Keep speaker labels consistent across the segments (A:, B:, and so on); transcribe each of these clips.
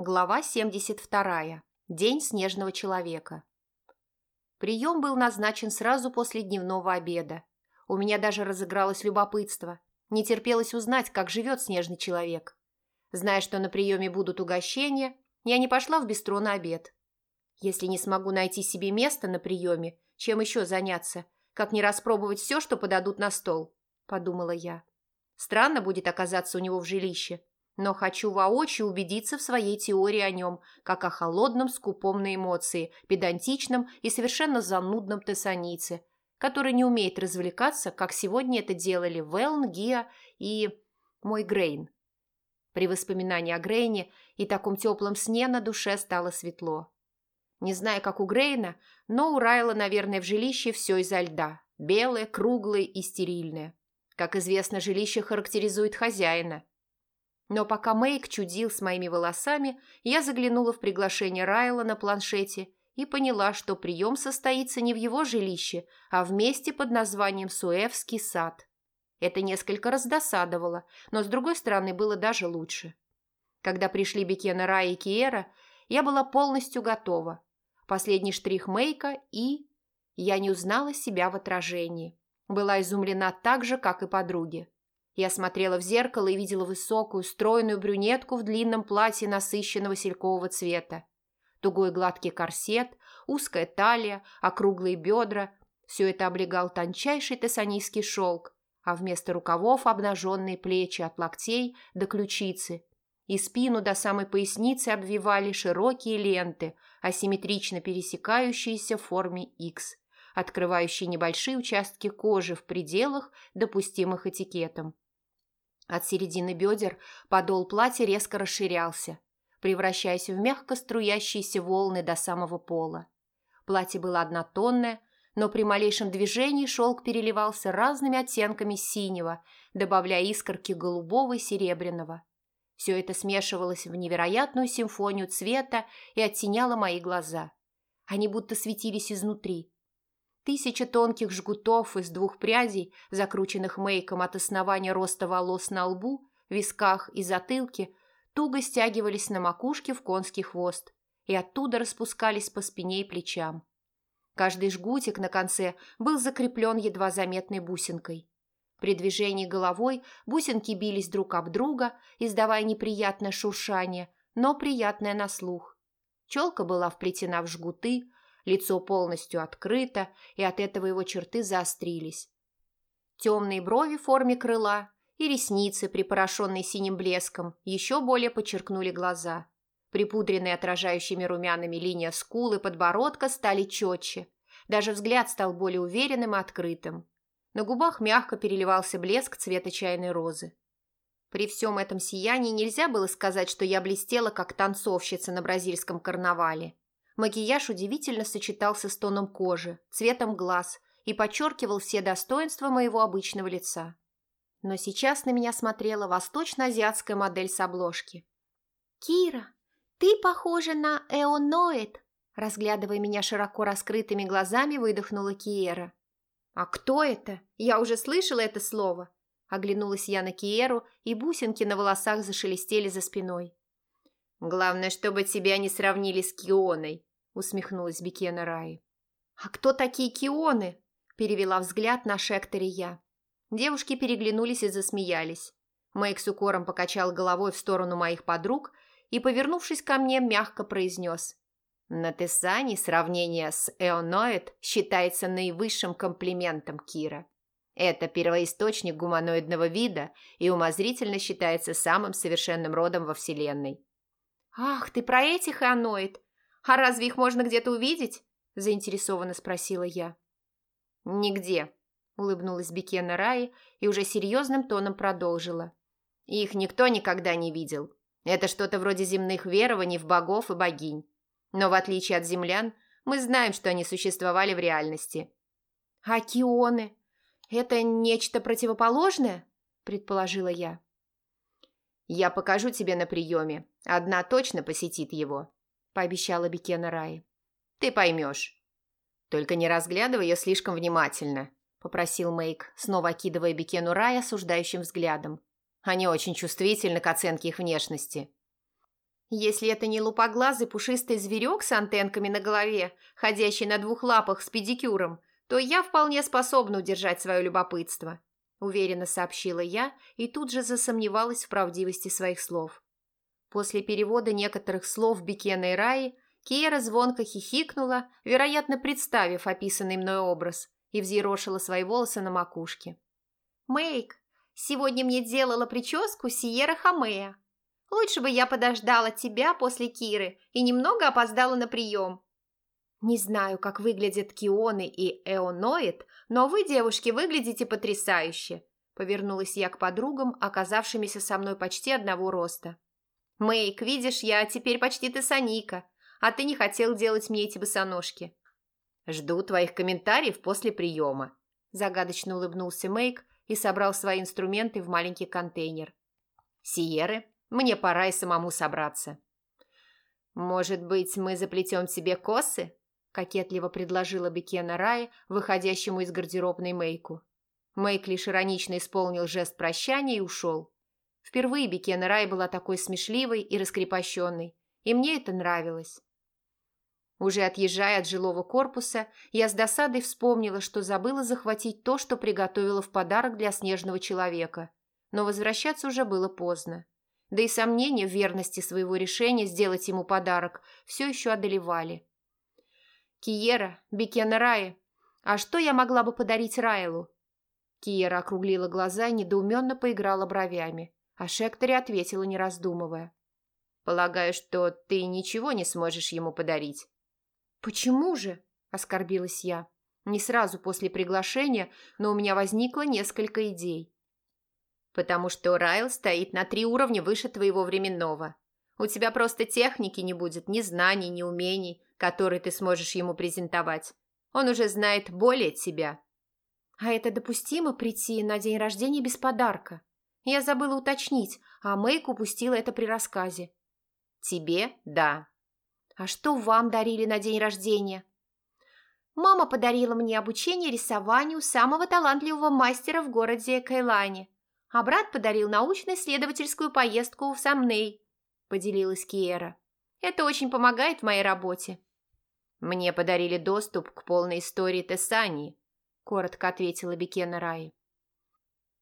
A: Глава 72. День снежного человека. Прием был назначен сразу после дневного обеда. У меня даже разыгралось любопытство. Не терпелось узнать, как живет снежный человек. Зная, что на приеме будут угощения, я не пошла в бистро на обед. Если не смогу найти себе место на приеме, чем еще заняться, как не распробовать все, что подадут на стол, подумала я. Странно будет оказаться у него в жилище, но хочу воочию убедиться в своей теории о нем, как о холодном, скупом на эмоции, педантичном и совершенно занудном тессанице, который не умеет развлекаться, как сегодня это делали Велн, Гиа и мой Грейн. При воспоминании о Грейне и таком теплом сне на душе стало светло. Не знаю, как у Грейна, но у Райла, наверное, в жилище все изо льда, белое, круглое и стерильное. Как известно, жилище характеризует хозяина – но пока Мэйк чудил с моими волосами, я заглянула в приглашение Райла на планшете и поняла, что прием состоится не в его жилище, а в месте под названием Суэвский сад. Это несколько раздосадовало, но, с другой стороны, было даже лучше. Когда пришли Бекена Рай и Киера, я была полностью готова. Последний штрих Мэйка и... Я не узнала себя в отражении. Была изумлена так же, как и подруги. Я смотрела в зеркало и видела высокую, стройную брюнетку в длинном платье насыщенного селькового цвета. Тугой гладкий корсет, узкая талия, округлые бедра – все это облегал тончайший тессанийский шелк, а вместо рукавов обнаженные плечи от локтей до ключицы. И спину до самой поясницы обвивали широкие ленты, асимметрично пересекающиеся в форме X, открывающие небольшие участки кожи в пределах, допустимых этикетом. От середины бедер подол платья резко расширялся, превращаясь в мягко струящиеся волны до самого пола. Платье было однотонное, но при малейшем движении шелк переливался разными оттенками синего, добавляя искорки голубого и серебряного. Все это смешивалось в невероятную симфонию цвета и оттеняло мои глаза. Они будто светились изнутри, Тысяча тонких жгутов из двух прядей, закрученных мейком от основания роста волос на лбу, висках и затылке, туго стягивались на макушке в конский хвост и оттуда распускались по спине и плечам. Каждый жгутик на конце был закреплен едва заметной бусинкой. При движении головой бусинки бились друг об друга, издавая неприятное шуршание, но приятное на слух. Челка была вплетена в жгуты, лицо полностью открыто, и от этого его черты заострились. Темные брови в форме крыла и ресницы, припорошенные синим блеском, еще более подчеркнули глаза. Припудренные отражающими румянами линия скулы подбородка стали четче. Даже взгляд стал более уверенным и открытым. На губах мягко переливался блеск цвета чайной розы. При всем этом сиянии нельзя было сказать, что я блестела, как танцовщица на бразильском карнавале. Макияж удивительно сочетался с тоном кожи, цветом глаз и подчеркивал все достоинства моего обычного лица. Но сейчас на меня смотрела восточно-азиатская модель с обложки. «Кира, ты похожа на Эоноид!» Разглядывая меня широко раскрытыми глазами, выдохнула Киера. «А кто это? Я уже слышала это слово!» Оглянулась я на Киеру, и бусинки на волосах зашелестели за спиной. «Главное, чтобы тебя не сравнили с Кионой», усмехнулась Бекена Раи. «А кто такие кионы?» – перевела взгляд на Шекторе я. Девушки переглянулись и засмеялись. Мэйк с укором покачал головой в сторону моих подруг и, повернувшись ко мне, мягко произнес. «На Тессане сравнение с Эоноид считается наивысшим комплиментом Кира. Это первоисточник гуманоидного вида и умозрительно считается самым совершенным родом во Вселенной». «Ах, ты про этих Эоноид!» «А разве их можно где-то увидеть?» – заинтересованно спросила я. «Нигде», – улыбнулась Бекена Раи и уже серьезным тоном продолжила. «Их никто никогда не видел. Это что-то вроде земных верований в богов и богинь. Но в отличие от землян, мы знаем, что они существовали в реальности». «А кионы? Это нечто противоположное?» – предположила я. «Я покажу тебе на приеме. Одна точно посетит его», пообещала Бекена Раи. «Ты поймешь». «Только не разглядывай ее слишком внимательно», – попросил Мейк, снова окидывая Бекену Рай осуждающим взглядом. «Они очень чувствительны к оценке их внешности». Если это не лупоглазый пушистый зверек с антенками на голове, ходящий на двух лапах с педикюром, то я вполне способна удержать свое любопытство», – уверенно сообщила я и тут же засомневалась в правдивости своих слов. После перевода некоторых слов Бекена и Раи Киера звонко хихикнула, вероятно, представив описанный мной образ, и взъерошила свои волосы на макушке. «Мэйк, сегодня мне делала прическу Сиера Хамея. Лучше бы я подождала тебя после Киры и немного опоздала на прием. Не знаю, как выглядят Кионы и Эоноид, но вы, девушки, выглядите потрясающе», повернулась я к подругам, оказавшимися со мной почти одного роста. «Мэйк, видишь, я теперь почти тессаника, а ты не хотел делать мне эти босоножки». «Жду твоих комментариев после приема», – загадочно улыбнулся Мэйк и собрал свои инструменты в маленький контейнер. «Сиеры, мне пора и самому собраться». «Может быть, мы заплетем тебе косы?» – кокетливо предложила Бекена Рай, выходящему из гардеробной Мэйку. Мэйк лишь иронично исполнил жест прощания и ушел. Впервые Бекена Рай была такой смешливой и раскрепощенной, и мне это нравилось. Уже отъезжая от жилого корпуса, я с досадой вспомнила, что забыла захватить то, что приготовила в подарок для снежного человека. Но возвращаться уже было поздно. Да и сомнения в верности своего решения сделать ему подарок все еще одолевали. «Киера, Бекена Рае, а что я могла бы подарить Райлу?» Киера округлила глаза и недоуменно поиграла бровями, а Шектори ответила, не раздумывая. «Полагаю, что ты ничего не сможешь ему подарить». «Почему же?» – оскорбилась я. Не сразу после приглашения, но у меня возникло несколько идей. «Потому что Райл стоит на три уровня выше твоего временного. У тебя просто техники не будет, ни знаний, ни умений, которые ты сможешь ему презентовать. Он уже знает более тебя». «А это допустимо прийти на день рождения без подарка?» Я забыла уточнить, а Мэйк упустила это при рассказе. «Тебе – да», «А что вам дарили на день рождения?» «Мама подарила мне обучение рисованию самого талантливого мастера в городе Кайлане, а брат подарил научно-исследовательскую поездку в Самней», – поделилась Киера. «Это очень помогает в моей работе». «Мне подарили доступ к полной истории Тессании», – коротко ответила Бекена Рай.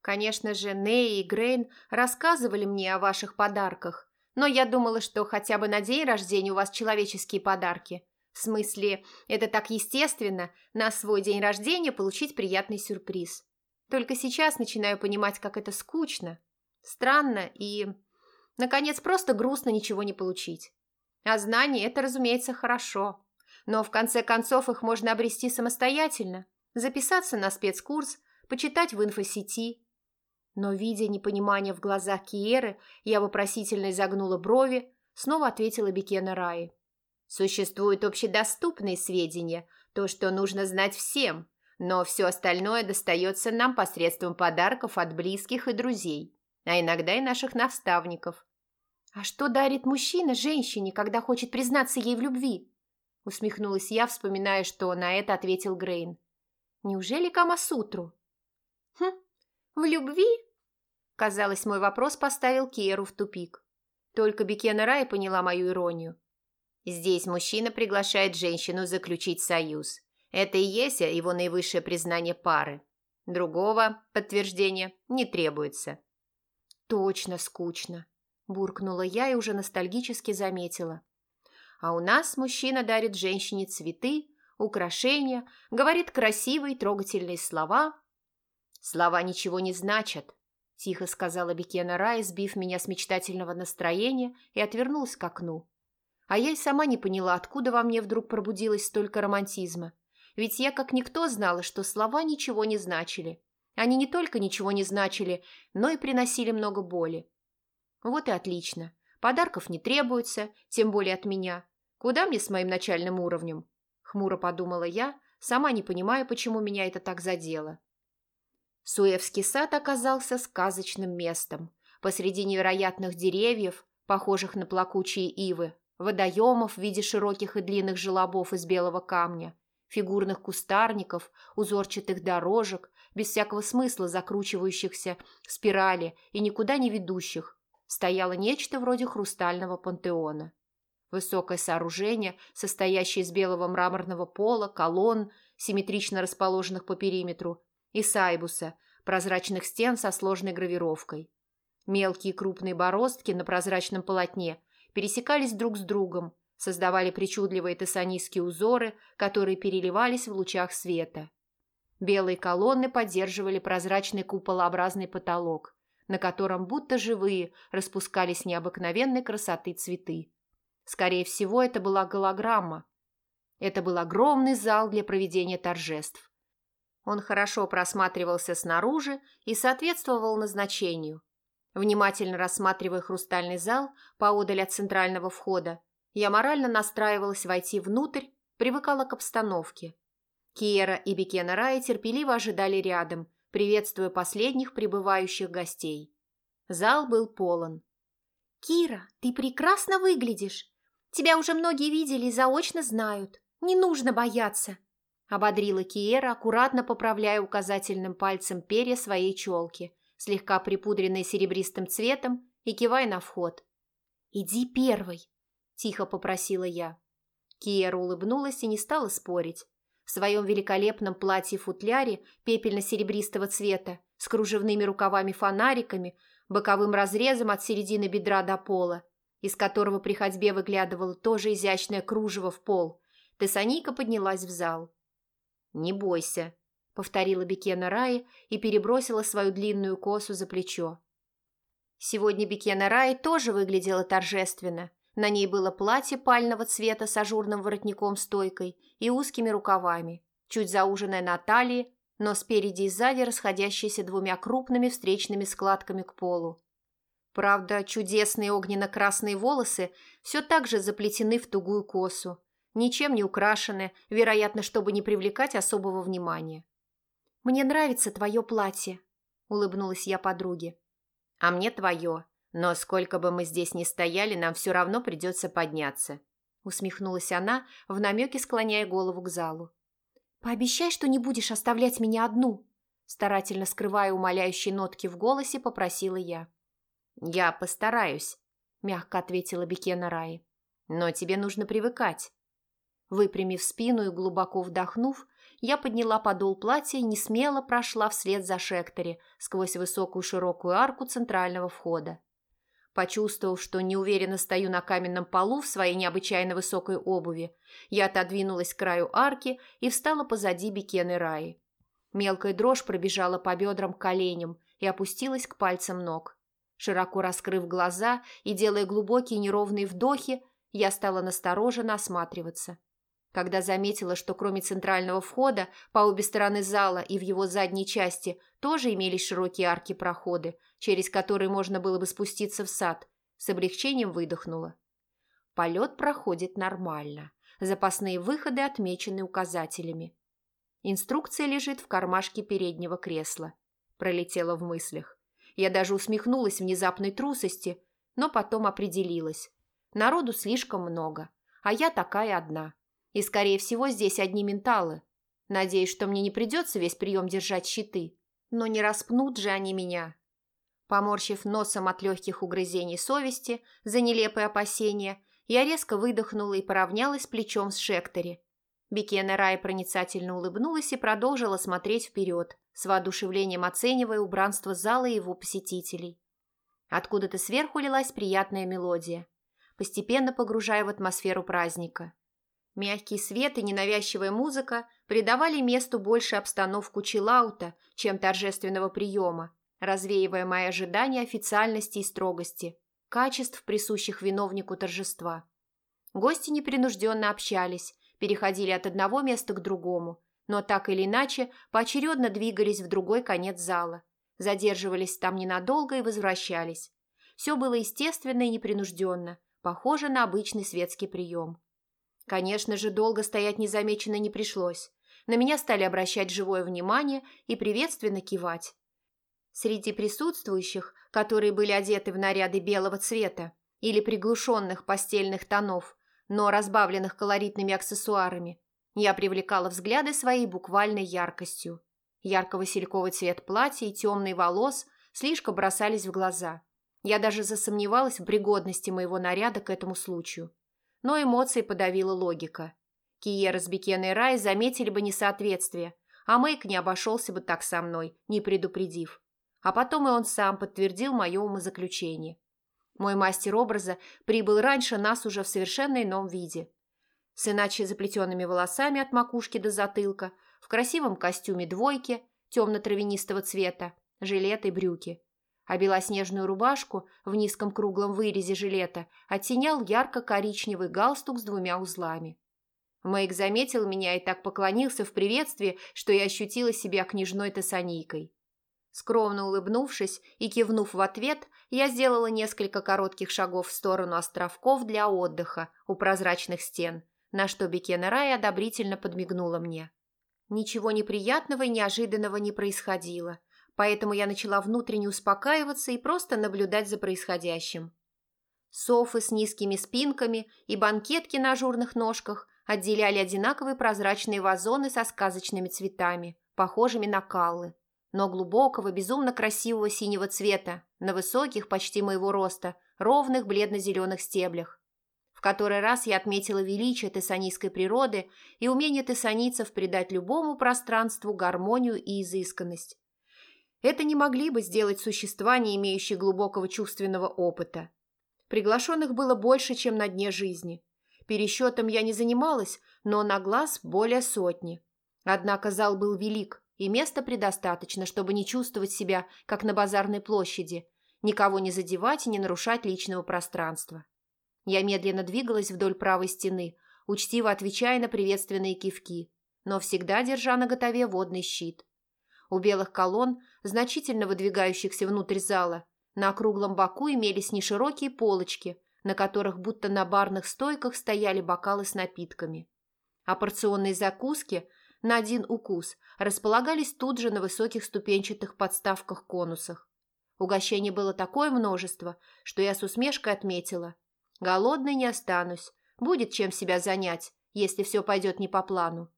A: «Конечно же, Ней и Грейн рассказывали мне о ваших подарках, но я думала, что хотя бы на день рождения у вас человеческие подарки. В смысле, это так естественно, на свой день рождения получить приятный сюрприз. Только сейчас начинаю понимать, как это скучно, странно и, наконец, просто грустно ничего не получить. А знания – это, разумеется, хорошо. Но в конце концов их можно обрести самостоятельно, записаться на спецкурс, почитать в инфосети – но, видя непонимание в глазах Киеры, я вопросительно изогнула брови, снова ответила Бекена Раи. «Существуют общедоступные сведения, то, что нужно знать всем, но все остальное достается нам посредством подарков от близких и друзей, а иногда и наших наставников». «А что дарит мужчина женщине, когда хочет признаться ей в любви?» усмехнулась я, вспоминая, что на это ответил Грейн. «Неужели Камасутру?» «Хм, в любви Казалось, мой вопрос поставил Керу в тупик. Только Бекена Рай поняла мою иронию. Здесь мужчина приглашает женщину заключить союз. Это и есть его наивысшее признание пары. Другого подтверждения не требуется. «Точно скучно», – буркнула я и уже ностальгически заметила. «А у нас мужчина дарит женщине цветы, украшения, говорит красивые трогательные слова». «Слова ничего не значат», – тихо сказала Бекена Рай, сбив меня с мечтательного настроения и отвернулась к окну. А я и сама не поняла, откуда во мне вдруг пробудилось столько романтизма. Ведь я как никто знала, что слова ничего не значили. Они не только ничего не значили, но и приносили много боли. Вот и отлично. Подарков не требуется, тем более от меня. Куда мне с моим начальным уровнем? Хмуро подумала я, сама не понимая, почему меня это так задело. Суевский сад оказался сказочным местом. Посреди невероятных деревьев, похожих на плакучие ивы, водоемов в виде широких и длинных желобов из белого камня, фигурных кустарников, узорчатых дорожек, без всякого смысла закручивающихся спирали и никуда не ведущих, стояло нечто вроде хрустального пантеона. Высокое сооружение, состоящее из белого мраморного пола, колонн, симметрично расположенных по периметру, и сайбуса, прозрачных стен со сложной гравировкой. Мелкие и крупные бороздки на прозрачном полотне пересекались друг с другом, создавали причудливые тессанистские узоры, которые переливались в лучах света. Белые колонны поддерживали прозрачный куполообразный потолок, на котором будто живые распускались необыкновенной красоты цветы. Скорее всего, это была голограмма. Это был огромный зал для проведения торжеств. Он хорошо просматривался снаружи и соответствовал назначению. Внимательно рассматривая хрустальный зал поодаль от центрального входа, я морально настраивалась войти внутрь, привыкала к обстановке. Киера и Бекена Рай терпеливо ожидали рядом, приветствуя последних прибывающих гостей. Зал был полон.
B: «Кира, ты прекрасно выглядишь. Тебя уже многие видели и заочно знают. Не нужно бояться», – ободрила Киера, аккуратно поправляя указательным пальцем перья своей челки, слегка припудренной серебристым цветом, и кивая на вход. «Иди первой», – тихо попросила я. Киера улыбнулась и не стала спорить в своем великолепном платье-футляре пепельно-серебристого цвета с кружевными рукавами-фонариками, боковым разрезом от середины бедра до пола, из которого при ходьбе выглядывало тоже изящное кружево в пол, Тессаника поднялась в зал. «Не бойся», — повторила Бекена Раи и перебросила свою длинную косу за плечо. Сегодня Бекена Раи тоже выглядела торжественно, на ней было платье пального цвета с ажурным воротником-стойкой и узкими рукавами, чуть зауженное на талии, но спереди и сзади расходящееся двумя крупными встречными складками к полу. Правда, чудесные огненно-красные волосы все так же заплетены в тугую косу, ничем не украшены, вероятно, чтобы не привлекать особого внимания. «Мне нравится твое платье», – улыбнулась я подруге. «А мне твое», но сколько бы мы здесь ни стояли, нам все равно придется подняться», – усмехнулась она, в намеке склоняя голову к залу. «Пообещай, что не будешь оставлять меня одну», – старательно скрывая умоляющие нотки в голосе, попросила я.
A: «Я постараюсь», – мягко ответила Бекена Раи. «Но тебе нужно привыкать». Выпрямив спину и глубоко вдохнув, я подняла подол платья и несмело прошла вслед за Шектори сквозь высокую широкую арку центрального входа. Почувствовав, что неуверенно стою на каменном полу в своей необычайно высокой обуви, я отодвинулась к краю арки и встала позади Бекены Раи. Мелкая дрожь пробежала по бедрам к коленям и опустилась к пальцам ног. Широко раскрыв глаза и делая глубокие неровные вдохи, я стала настороженно осматриваться. Когда заметила, что кроме центрального входа, по обе стороны зала и в его задней части тоже имелись широкие арки-проходы, через которые можно было бы спуститься в сад, с облегчением выдохнула. Полет проходит нормально. Запасные выходы отмечены указателями. Инструкция лежит в кармашке переднего кресла. Пролетела в мыслях. Я даже усмехнулась внезапной трусости, но потом определилась. Народу слишком много, а я такая одна. И, скорее всего, здесь одни менталы. Надеюсь, что мне не придется весь прием держать щиты. Но не распнут же они меня. Поморщив носом от легких угрызений совести за нелепые опасения, я резко выдохнула и поравнялась плечом с Шектори. Бекена Рай проницательно улыбнулась и продолжила смотреть вперед, с воодушевлением оценивая убранство зала и его посетителей. Откуда-то сверху лилась приятная мелодия, постепенно погружая в атмосферу праздника. Мягкий свет и ненавязчивая музыка придавали месту больше обстановку чилаута, чем торжественного приема, развеивая мои ожидания официальности и строгости, качеств, присущих виновнику торжества. Гости непринужденно общались, переходили от одного места к другому, но так или иначе поочередно двигались в другой конец зала, задерживались там ненадолго и возвращались. Все было естественно и непринужденно, похоже на обычный светский прием. Конечно же, долго стоять незамеченно не пришлось. На меня стали обращать живое внимание и приветственно кивать. Среди присутствующих, которые были одеты в наряды белого цвета или приглушенных постельных тонов, но разбавленных колоритными аксессуарами, я привлекала взгляды своей буквальной яркостью. Ярко-васильковый цвет платья и темный волос слишком бросались в глаза. Я даже засомневалась в пригодности моего наряда к этому случаю. Но эмоции подавила логика. Киера с Бекеной Рай заметили бы несоответствие, а Мэйк не обошелся бы так со мной, не предупредив. А потом и он сам подтвердил мое умозаключение. Мой мастер образа прибыл раньше нас уже в совершенно ином виде. С иначе заплетенными волосами от макушки до затылка, в красивом костюме двойки, темно-травянистого цвета, жилет и брюки. А белоснежную рубашку в низком круглом вырезе жилета оттенял ярко-коричневый галстук с двумя узлами. Мэйк заметил меня и так поклонился в приветствии, что я ощутила себя княжной тессанийкой. Скромно улыбнувшись и кивнув в ответ, я сделала несколько коротких шагов в сторону островков для отдыха у прозрачных стен, на что Бекена Рай одобрительно подмигнула мне. Ничего неприятного и неожиданного не происходило, поэтому я начала внутренне успокаиваться и просто наблюдать за происходящим. Софы с низкими спинками и банкетки на ажурных ножках отделяли одинаковые прозрачные вазоны со сказочными цветами, похожими на каллы, но глубокого, безумно красивого синего цвета, на высоких, почти моего роста, ровных бледно-зеленых стеблях. В который раз я отметила величие тессанийской природы и умение тессанийцев придать любому пространству гармонию и изысканность. Это не могли бы сделать существа, не имеющие глубокого чувственного опыта. Приглашенных было больше, чем на дне жизни. Пересчетом я не занималась, но на глаз более сотни. Однако зал был велик, и места предостаточно, чтобы не чувствовать себя, как на базарной площади, никого не задевать и не нарушать личного пространства. Я медленно двигалась вдоль правой стены, учтиво отвечая на приветственные кивки, но всегда держа на готове водный щит. У белых колонн, значительно выдвигающихся внутрь зала, на округлом боку имелись неширокие полочки, на которых будто на барных стойках стояли бокалы с напитками. А порционные закуски на один укус располагались тут же на высоких ступенчатых подставках-конусах. Угощений было такое множество, что я с усмешкой отметила. Голодной не останусь, будет чем себя занять, если все пойдет не по плану.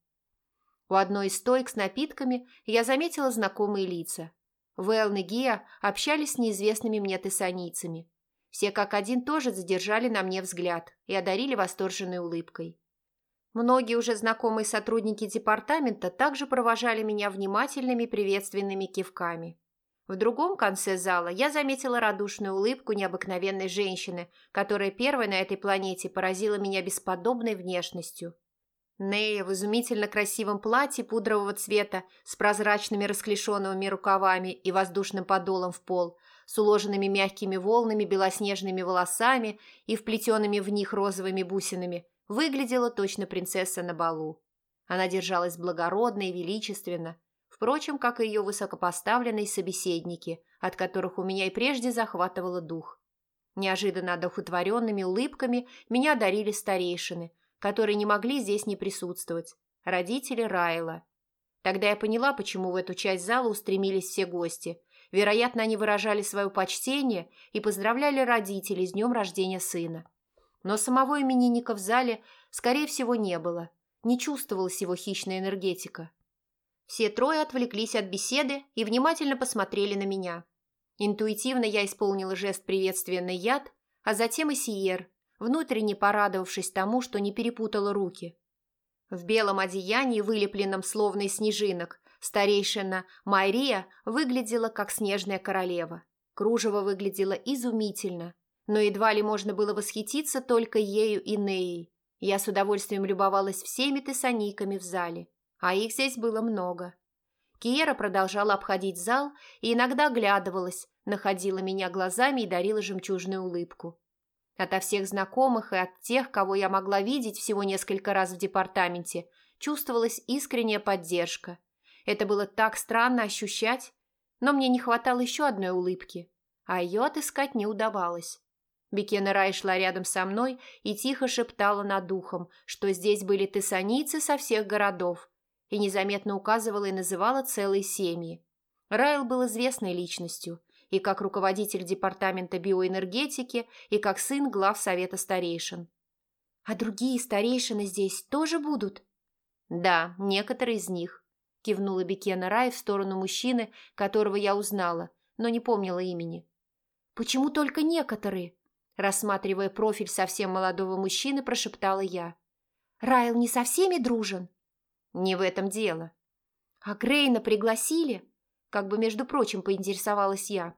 A: У одной из стоек с напитками я заметила знакомые лица. Вэлн и Гия общались с неизвестными мне тессанийцами. Все как один тоже задержали на мне взгляд и одарили восторженной улыбкой. Многие уже знакомые сотрудники департамента также провожали меня внимательными приветственными кивками. В другом конце зала я заметила радушную улыбку необыкновенной женщины, которая первой на этой планете поразила меня бесподобной внешностью. Нея в изумительно красивом платье пудрового цвета с прозрачными расклешенными рукавами и воздушным подолом в пол – с уложенными мягкими волнами, белоснежными волосами и вплетенными в них розовыми бусинами, выглядела точно принцесса на балу. Она держалась благородно и величественно, впрочем, как и ее высокопоставленные собеседники, от которых у меня и прежде захватывало дух. Неожиданно одухотворенными улыбками меня дарили старейшины, которые не могли здесь не присутствовать, родители Райла. Тогда я поняла, почему в эту часть зала устремились все гости – Вероятно, они выражали свое почтение и поздравляли родителей с днем рождения сына. Но самого именинника в зале, скорее всего, не было. Не чувствовалась его хищная энергетика. Все трое отвлеклись от беседы и внимательно посмотрели на меня. Интуитивно я исполнила жест приветствия на яд, а затем и сиер, внутренне порадовавшись тому, что не перепутала руки. В белом одеянии, вылепленном словно из снежинок, Старейшина Мария выглядела как снежная королева. Кружево выглядело изумительно, но едва ли можно было восхититься только ею и Неей. Я с удовольствием любовалась всеми тессаниками в зале, а их здесь было много. Киера продолжала обходить зал и иногда оглядывалась, находила меня глазами и дарила жемчужную улыбку. Ото всех знакомых и от тех, кого я могла видеть всего несколько раз в департаменте, чувствовалась искренняя поддержка – это было так странно ощущать, но мне не хватало еще одной улыбки, а ее отыскать не удавалось. Бекена Рай шла рядом со мной и тихо шептала над духом, что здесь были тессаницы со всех городов, и незаметно указывала и называла целые семьи. Райл был известной личностью, и как руководитель департамента биоэнергетики, и как сын глав совета старейшин. «А другие старейшины здесь тоже будут?» «Да, некоторые из них. – кивнула Бекена Рай в сторону мужчины, которого я узнала, но не помнила имени.
B: Почему только некоторые?» Рассматривая профиль совсем молодого мужчины, прошептала я. «Райл не со всеми дружен?»
A: «Не в этом дело».
B: «А Грейна пригласили?» Как бы, между прочим, поинтересовалась я.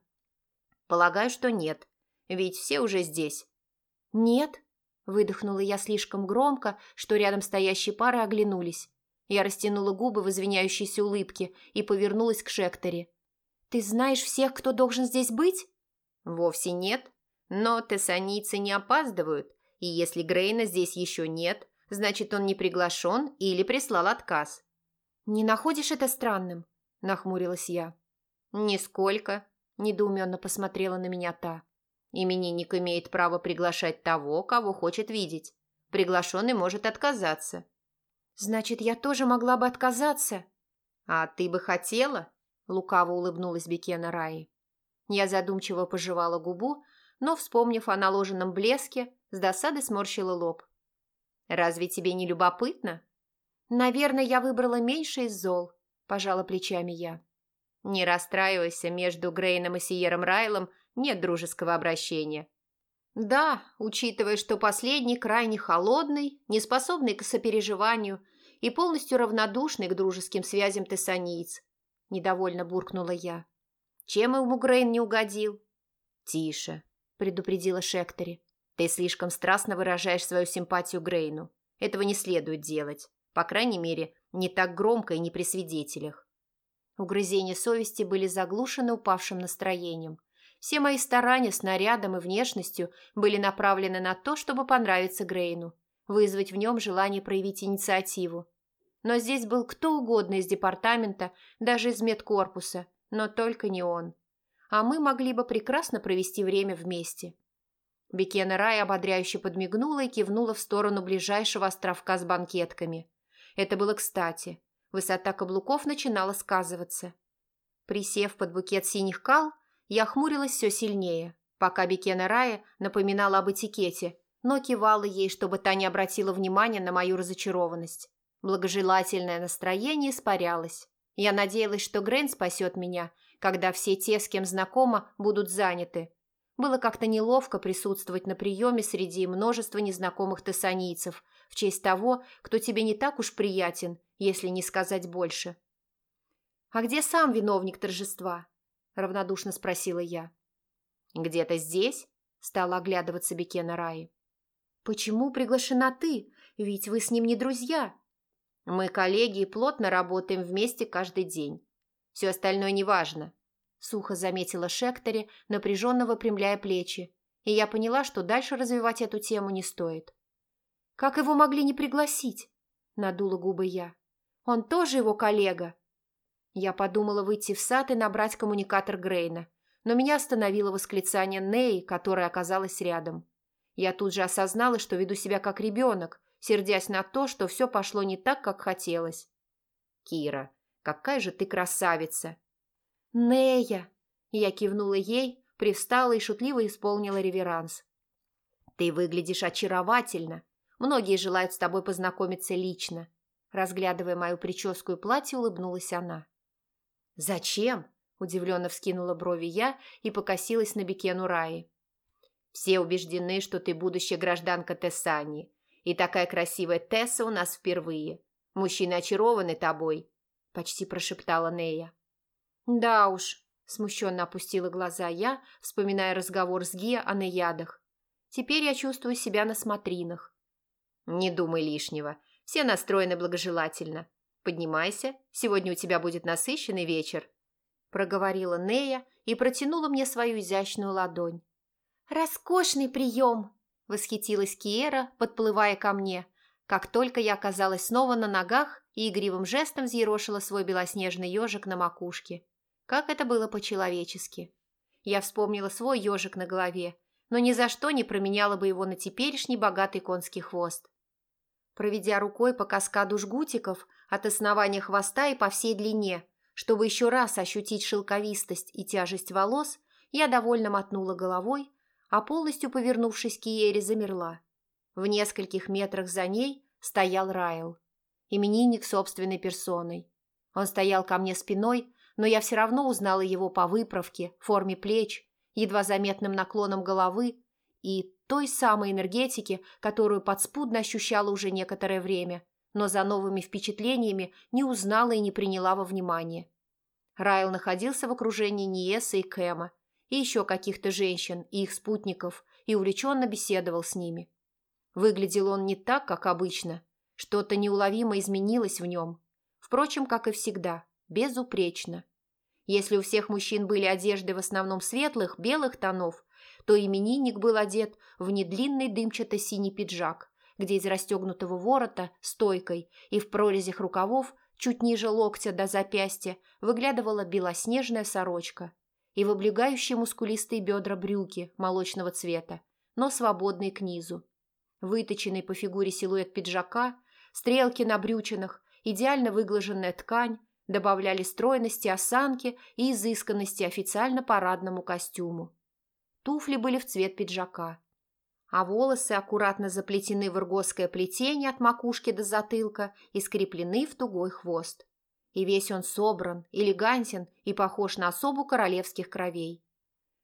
A: «Полагаю, что нет, ведь все уже здесь».
B: «Нет», – выдохнула я слишком громко, что рядом стоящие пары оглянулись. Я растянула губы в извиняющейся улыбке и повернулась к Шекторе. «Ты знаешь всех, кто должен здесь быть?»
A: «Вовсе нет. Но тессанийцы не опаздывают, и если Грейна здесь еще нет, значит, он не приглашен или прислал отказ».
B: «Не находишь это странным?» – нахмурилась я.
A: «Нисколько», – недоуменно посмотрела на меня та. «Именинник имеет право приглашать того, кого хочет видеть. Приглашенный может отказаться».
B: «Значит, я тоже могла бы отказаться?»
A: «А ты бы хотела?» – лукаво улыбнулась Бекена Раи. Я задумчиво пожевала губу, но, вспомнив о наложенном блеске, с досады сморщила лоб. «Разве тебе не любопытно?»
B: «Наверное, я выбрала меньше из зол», – пожала плечами я.
A: «Не расстраивайся, между Грейном и Сиером Райлом нет дружеского обращения». «Да, учитывая, что последний крайне холодный, неспособный к сопереживанию и полностью равнодушный к дружеским связям тессаниец», – недовольно буркнула я. Чем ему Грейн не угодил? Тише, предупредила Шектори. Ты слишком страстно выражаешь свою симпатию Грейну. Этого не следует делать. По крайней мере, не так громко и не при свидетелях. Угрызения совести были заглушены упавшим настроением. Все мои старания с нарядом и внешностью были направлены на то, чтобы понравиться Грейну, вызвать в нем желание проявить инициативу. Но здесь был кто угодно из департамента, даже из медкорпуса, но только не он. А мы могли бы прекрасно провести время вместе. Бекена Рай ободряюще подмигнула и кивнула в сторону ближайшего островка с банкетками. Это было кстати. Высота каблуков начинала сказываться. Присев под букет синих кал, я хмурилась все сильнее, пока Бекена Рая напоминала об этикете, но кивала ей, чтобы та не обратила внимания на мою разочарованность. Благожелательное настроение испарялось. Я надеялась, что Грейн спасет меня, когда все те, с кем знакома, будут заняты. Было как-то неловко присутствовать на приеме среди множества незнакомых тессанийцев в честь того, кто тебе не так уж приятен, если не сказать больше. «А где сам виновник торжества?» – равнодушно спросила я. «Где-то здесь?» – стала оглядываться Бекена Раи. «Почему приглашена ты? Ведь вы с ним не друзья», мы коллеги и плотно работаем вместе каждый день. Все остальное неважно», – сухо заметила Шектори, напряженно выпрямляя плечи, и я поняла, что дальше развивать эту тему не стоит. «Как его могли не пригласить?» – надула губы я. «Он тоже его коллега». Я подумала выйти в сад и набрать коммуникатор Грейна, но меня остановило восклицание Неи, которая оказалась рядом. Я тут же осознала, что веду себя как ребенок, сердясь на то, что все пошло не так, как хотелось. «Кира, какая же ты красавица!» «Нея!» Я кивнула ей, привстала и шутливо исполнила реверанс. «Ты выглядишь очаровательно. Многие желают с тобой познакомиться лично». Разглядывая мою прическу и платье, улыбнулась она. «Зачем?» – удивленно вскинула брови я и покосилась на Бекену Раи. «Все убеждены, что ты будущая гражданка Тессани, и такая красивая Тесса у нас впервые. Мужчины очарованы тобой», – почти прошептала Нея. «Да уж», – смущенно опустила глаза я, вспоминая разговор с Гия о неядах. «Теперь я чувствую себя на смотринах». «Не думай лишнего. Все настроены благожелательно. Поднимайся, сегодня у тебя будет насыщенный вечер», – проговорила Нея и протянула мне свою изящную ладонь. «Роскошный прием!» восхитилась Киера, подплывая ко мне, как только я оказалась снова на ногах и игривым жестом взъерошила свой белоснежный ежик на макушке. Как это было по-человечески. Я вспомнила свой ежик на голове, но ни за что не променяла бы его на теперешний богатый конский хвост. Проведя рукой по каскаду жгутиков от основания хвоста и по всей длине, чтобы еще раз ощутить шелковистость и тяжесть волос, я довольно мотнула головой, а полностью повернувшись к Иере, замерла. В нескольких метрах за ней стоял Райл, именинник собственной персоной. Он стоял ко мне спиной, но я все равно узнала его по выправке, форме плеч, едва заметным наклоном головы и той самой энергетики, которую подспудно ощущала уже некоторое время, но за новыми впечатлениями не узнала и не приняла во внимание. Райл находился в окружении Ниеса и Кэма, и еще каких-то женщин и их спутников, и увлеченно беседовал с ними. Выглядел он не так, как обычно. Что-то неуловимо изменилось в нем. Впрочем, как и всегда, безупречно. Если у всех мужчин были одежды в основном светлых, белых тонов, то именинник был одет в недлинный дымчато-синий пиджак, где из расстегнутого ворота, стойкой и в прорезях рукавов, чуть ниже локтя до запястья, выглядывала белоснежная сорочка и в облегающие мускулистые бедра брюки молочного цвета, но свободные к низу. Выточенный по фигуре силуэт пиджака, стрелки на брючинах, идеально выглаженная ткань добавляли стройности осанки и изысканности официально парадному костюму. Туфли были в цвет пиджака, а волосы аккуратно заплетены в иргосское плетение от макушки до затылка и скреплены в тугой хвост. И весь он собран, элегантен и похож на особу королевских кровей.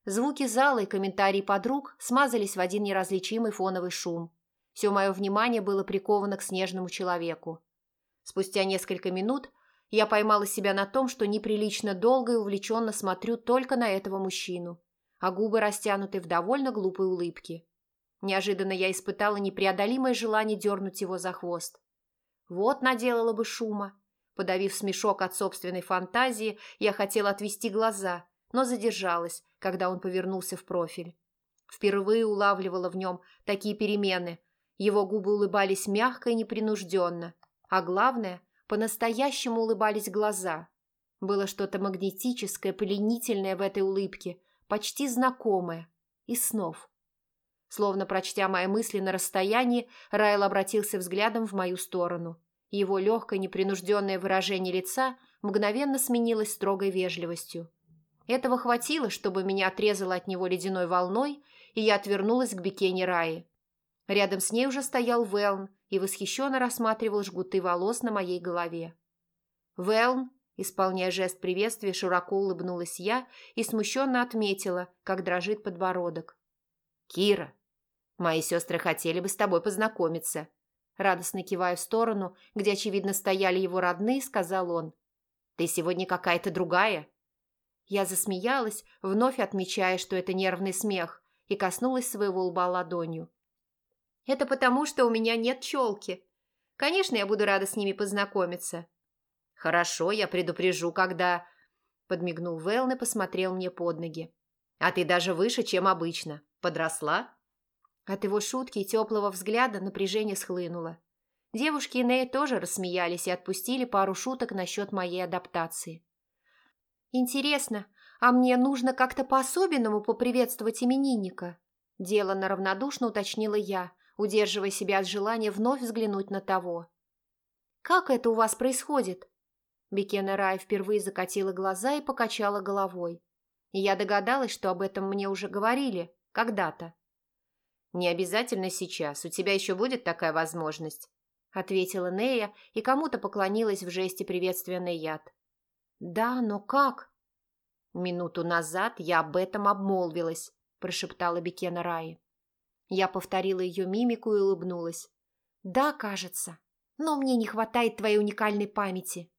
A: Звуки зала и комментарии подруг смазались в один неразличимый фоновый шум. Все мое внимание было приковано к снежному человеку. Спустя несколько минут я поймала себя на том, что неприлично долго и увлеченно смотрю только на этого мужчину, а губы растянуты в довольно глупой улыбке. Неожиданно я испытала непреодолимое желание дернуть его за хвост. Вот наделала бы шума. Подавив смешок от собственной фантазии, я хотела отвести глаза, но задержалась, когда он повернулся в профиль. Впервые улавливала в нем такие перемены. Его губы улыбались мягко и непринужденно. А главное, по-настоящему улыбались глаза. Было что-то магнетическое, пленительное в этой улыбке, почти знакомое. Из снов. Словно прочтя мои мысли на расстоянии, Райл обратился взглядом в мою сторону. Его легкое непринужденное выражение лица мгновенно сменилось строгой вежливостью. Этого хватило, чтобы меня отрезало от него ледяной волной, и я отвернулась к Бекене Раи. Рядом с ней уже стоял Велн и восхищенно рассматривал жгуты волос на моей голове. «Велн», исполняя жест приветствия, широко улыбнулась я и смущенно отметила, как дрожит подбородок. «Кира, мои сестры хотели бы с тобой познакомиться», радостно кивая в сторону, где, очевидно, стояли его родные, сказал он. «Ты сегодня какая-то другая?» Я засмеялась, вновь отмечая, что это нервный смех, и коснулась своего лба ладонью. «Это потому, что у меня нет челки. Конечно, я буду рада с ними познакомиться». «Хорошо, я предупрежу, когда...» Подмигнул Вэлн и посмотрел мне под ноги. «А ты даже выше, чем обычно. Подросла?» От его шутки и теплого взгляда напряжение схлынуло. Девушки и Нэй тоже рассмеялись и отпустили пару шуток насчет моей адаптации. «Интересно, а мне нужно как-то по-особенному поприветствовать именинника?» Делано равнодушно уточнила я, удерживая себя от желания вновь взглянуть на того. «Как это у вас происходит?» Бекена Рай впервые закатила глаза и покачала головой. Я догадалась, что об этом мне уже говорили, когда-то. «Не обязательно сейчас, у тебя еще будет такая возможность», ответила Нея и кому-то поклонилась в жесте приветствия Нейят. «Да, но как?» «Минуту назад я об этом обмолвилась», прошептала Бекена Раи. Я повторила ее мимику и улыбнулась. «Да, кажется. Но мне не хватает твоей уникальной памяти».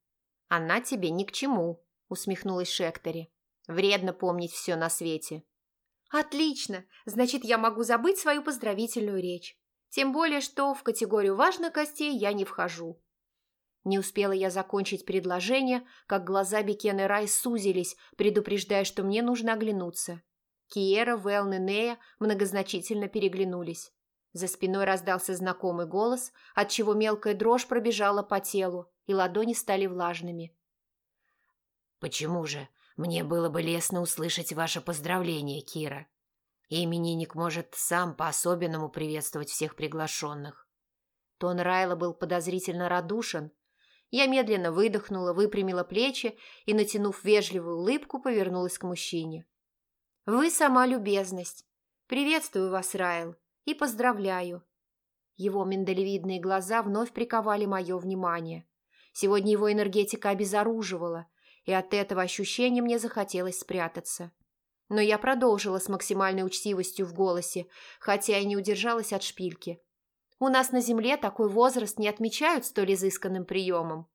A: «Она тебе ни к чему», — усмехнулась Шектори. «Вредно помнить все на свете». «Отлично! Значит, я могу забыть свою поздравительную речь. Тем более, что в категорию важных гостей я не вхожу». Не успела я закончить предложение, как глаза Бекены Рай сузились, предупреждая, что мне нужно оглянуться. Киера, Велн и Нея многозначительно переглянулись. За спиной раздался знакомый голос, отчего мелкая дрожь пробежала по телу, и ладони стали влажными.
C: «Почему же? Мне было бы лестно услышать ваше поздравление, Кира. именинник может сам по-особенному приветствовать всех приглашенных».
A: Тон Райла был подозрительно радушен. Я медленно выдохнула, выпрямила плечи и, натянув вежливую улыбку, повернулась к мужчине. «Вы сама любезность. Приветствую вас, Райл, и поздравляю». Его миндалевидные глаза вновь приковали мое внимание. Сегодня его энергетика обезоруживала, и от этого ощущения мне захотелось спрятаться. Но я продолжила с максимальной учтивостью в голосе, хотя и не удержалась от шпильки. У нас на земле такой возраст не отмечают столь изысканным приемом.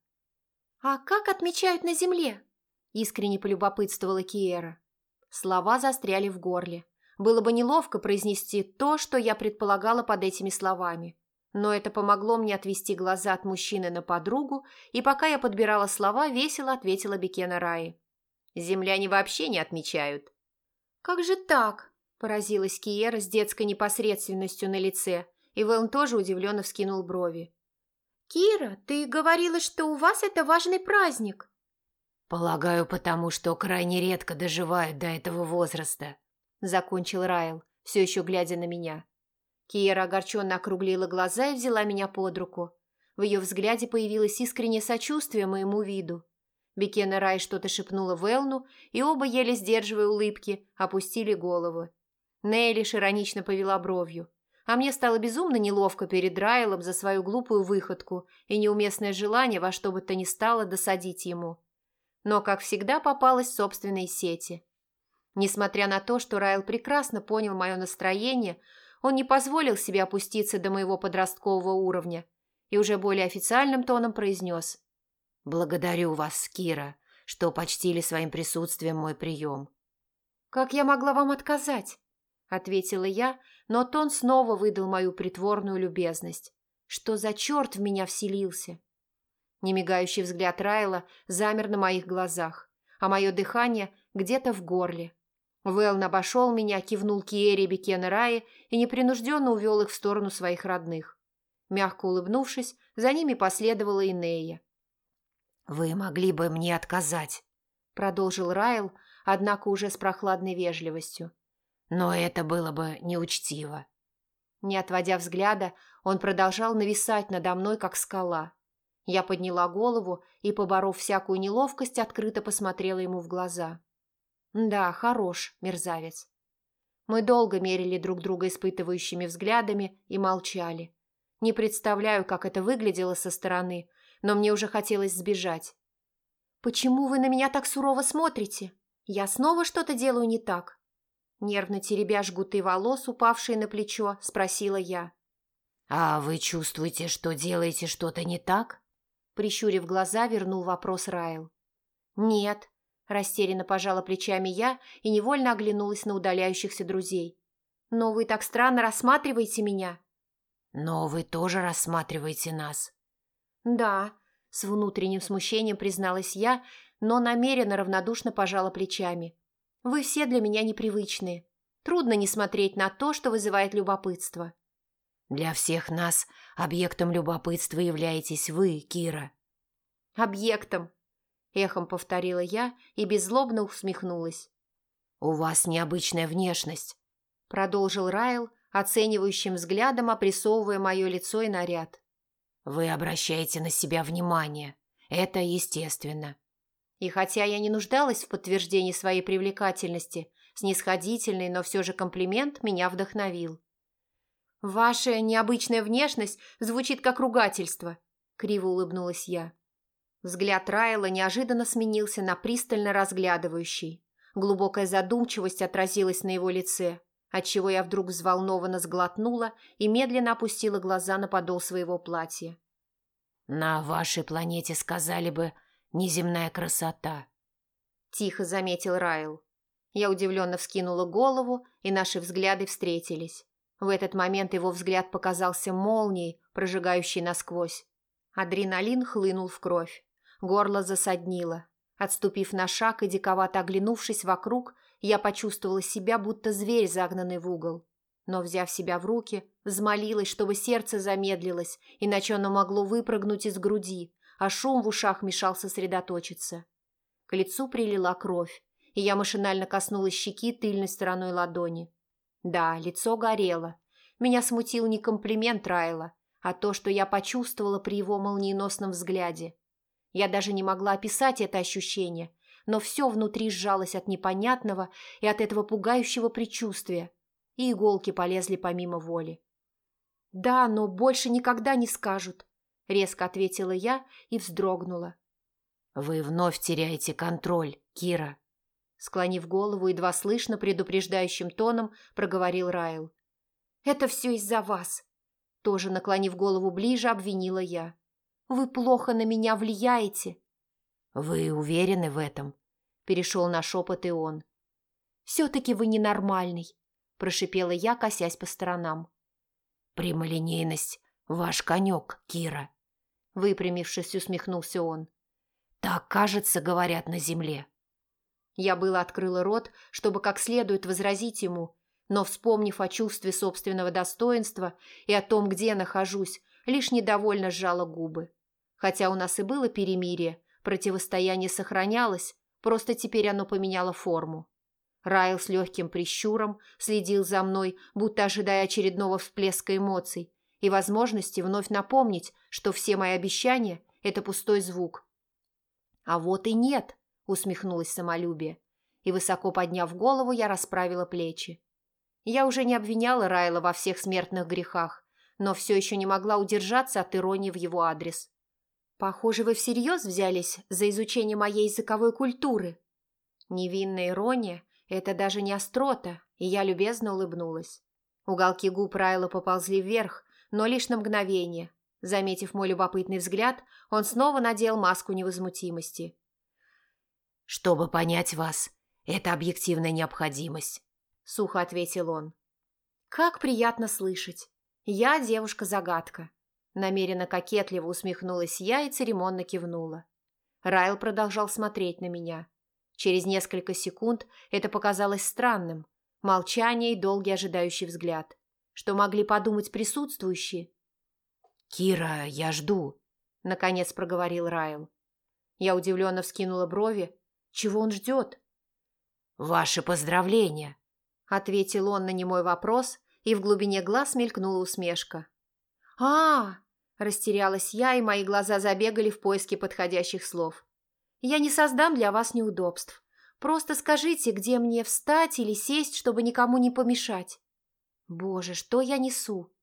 B: «А как отмечают на земле?» – искренне полюбопытствовала Киера.
A: Слова застряли в горле. Было бы неловко произнести то, что я предполагала под этими словами. Но это помогло мне отвести глаза от мужчины на подругу, и пока я подбирала слова, весело ответила Бекена Раи. «Земляне вообще не отмечают».
B: «Как же так?»
A: – поразилась Киера с детской непосредственностью на лице, и Вэлн тоже удивленно вскинул брови.
B: «Кира, ты говорила, что у вас это важный праздник».
C: «Полагаю, потому что крайне редко доживают до этого возраста», –
A: закончил Райл, все еще глядя на меня. Киера огорченно округлила глаза и взяла меня под руку. В ее взгляде появилось искреннее сочувствие моему виду. Бекена Рай что-то шепнула Велну, и оба, еле сдерживая улыбки, опустили головы. Нелли иронично повела бровью. А мне стало безумно неловко перед Райлом за свою глупую выходку и неуместное желание во что бы то ни стало досадить ему. Но, как всегда, попалась в собственные сети. Несмотря на то, что Райл прекрасно понял мое настроение, он не позволил себе опуститься до моего подросткового уровня и уже более официальным тоном произнес.
C: «Благодарю вас, Кира, что почтили своим присутствием мой прием».
A: «Как я могла вам отказать?» – ответила я, но тон снова выдал мою притворную любезность. Что за черт в меня вселился? Немигающий взгляд Райла замер на моих глазах, а мое дыхание где-то в горле. Вэлн обошел меня, кивнул Киэри, Бекен и Рае и непринужденно увел их в сторону своих родных. Мягко улыбнувшись, за ними последовала и Нея.
C: «Вы могли бы мне отказать», — продолжил Райл, однако уже с прохладной вежливостью. «Но это было бы неучтиво».
A: Не отводя взгляда, он продолжал нависать надо мной, как скала. Я подняла голову и, поборов всякую неловкость, открыто посмотрела ему в глаза. Да, хорош, мерзавец. Мы долго мерили друг друга испытывающими взглядами и молчали. Не представляю, как это выглядело со стороны, но мне уже хотелось сбежать. «Почему вы на меня так сурово смотрите? Я снова что-то делаю не так?» Нервно теребя жгуты волос, упавшие на плечо, спросила я.
C: «А вы чувствуете, что делаете что-то не так?»
A: Прищурив глаза, вернул вопрос Райл. «Нет», Растерянно пожала плечами я и невольно оглянулась на удаляющихся друзей. «Но вы так странно рассматриваете меня».
C: «Но вы тоже рассматриваете нас».
A: «Да», — с внутренним смущением призналась я, но намеренно равнодушно пожала плечами. «Вы все для меня непривычные. Трудно не смотреть на то, что вызывает любопытство».
C: «Для всех нас объектом любопытства являетесь вы, Кира».
A: «Объектом», Эхом повторила я и беззлобно усмехнулась.
C: «У вас необычная внешность», — продолжил Райл, оценивающим взглядом опрессовывая мое лицо и наряд. «Вы обращаете на себя внимание. Это естественно».
A: И хотя я не нуждалась в подтверждении своей привлекательности, снисходительный, но все же комплимент меня вдохновил. «Ваша необычная внешность звучит как ругательство», — криво улыбнулась я. Взгляд Райла неожиданно сменился на пристально разглядывающий. Глубокая задумчивость отразилась на его лице, отчего я вдруг взволнованно сглотнула и медленно опустила глаза на подол своего платья.
C: «На вашей планете сказали бы неземная красота», —
A: тихо заметил Райл. Я удивленно вскинула голову, и наши взгляды встретились. В этот момент его взгляд показался молнией, прожигающей насквозь. Адреналин хлынул в кровь. Горло засаднило. Отступив на шаг и диковато оглянувшись вокруг, я почувствовала себя, будто зверь, загнанный в угол. Но, взяв себя в руки, взмолилась, чтобы сердце замедлилось, иначе оно могло выпрыгнуть из груди, а шум в ушах мешал сосредоточиться. К лицу прилила кровь, и я машинально коснулась щеки тыльной стороной ладони. Да, лицо горело. Меня смутил не комплимент Райла, а то, что я почувствовала при его молниеносном взгляде. Я даже не могла описать это ощущение, но все внутри сжалось от непонятного и от этого пугающего предчувствия, и иголки полезли помимо воли. «Да, но больше никогда не скажут», — резко ответила я и вздрогнула.
C: «Вы вновь теряете контроль, Кира».
A: Склонив голову, едва слышно предупреждающим тоном, проговорил Райл.
B: «Это все из-за вас!»
A: Тоже наклонив голову ближе, обвинила я.
B: «Вы плохо на меня влияете!»
C: «Вы уверены в этом?» Перешел на шепот и он.
B: «Все-таки вы ненормальный!» Прошипела я, косясь по сторонам.
C: «Прямолинейность – ваш конек, Кира!» Выпрямившись, усмехнулся он. «Так, кажется, говорят на земле».
A: Я было открыла рот, чтобы как следует возразить ему, но, вспомнив о чувстве собственного достоинства и о том, где нахожусь, лишь недовольно сжала губы. Хотя у нас и было перемирие, противостояние сохранялось, просто теперь оно поменяло форму. Райл с легким прищуром следил за мной, будто ожидая очередного всплеска эмоций и возможности вновь напомнить, что все мои обещания – это пустой звук. «А вот и нет», – усмехнулась самолюбие, и, высоко подняв голову, я расправила плечи. Я уже не обвиняла Райла во всех смертных грехах, но все еще не могла удержаться от иронии в его адрес. «Похоже, вы всерьез взялись за изучение моей языковой культуры». Невинная ирония – это даже не острота, и я любезно улыбнулась. Уголки губ Райла поползли вверх, но лишь на мгновение. Заметив мой любопытный взгляд, он снова надел маску невозмутимости.
C: «Чтобы понять вас, это объективная необходимость.
A: – сухо ответил он. «Как приятно слышать. Я девушка-загадка». Намеренно кокетливо усмехнулась я и церемонно кивнула. Райл продолжал смотреть на меня. Через несколько секунд это показалось странным. Молчание и долгий ожидающий взгляд. Что могли подумать присутствующие?
C: «Кира, я жду», — наконец проговорил Райл.
A: Я удивленно вскинула брови. Чего он ждет?
C: «Ваши поздравления», –
A: ответил он на немой вопрос, и в глубине глаз мелькнула усмешка. а, -а, -а растерялась я, и мои глаза забегали в поиске подходящих слов. «Я не создам для вас неудобств. Просто скажите, где мне встать или сесть, чтобы никому не помешать». «Боже, что я несу?»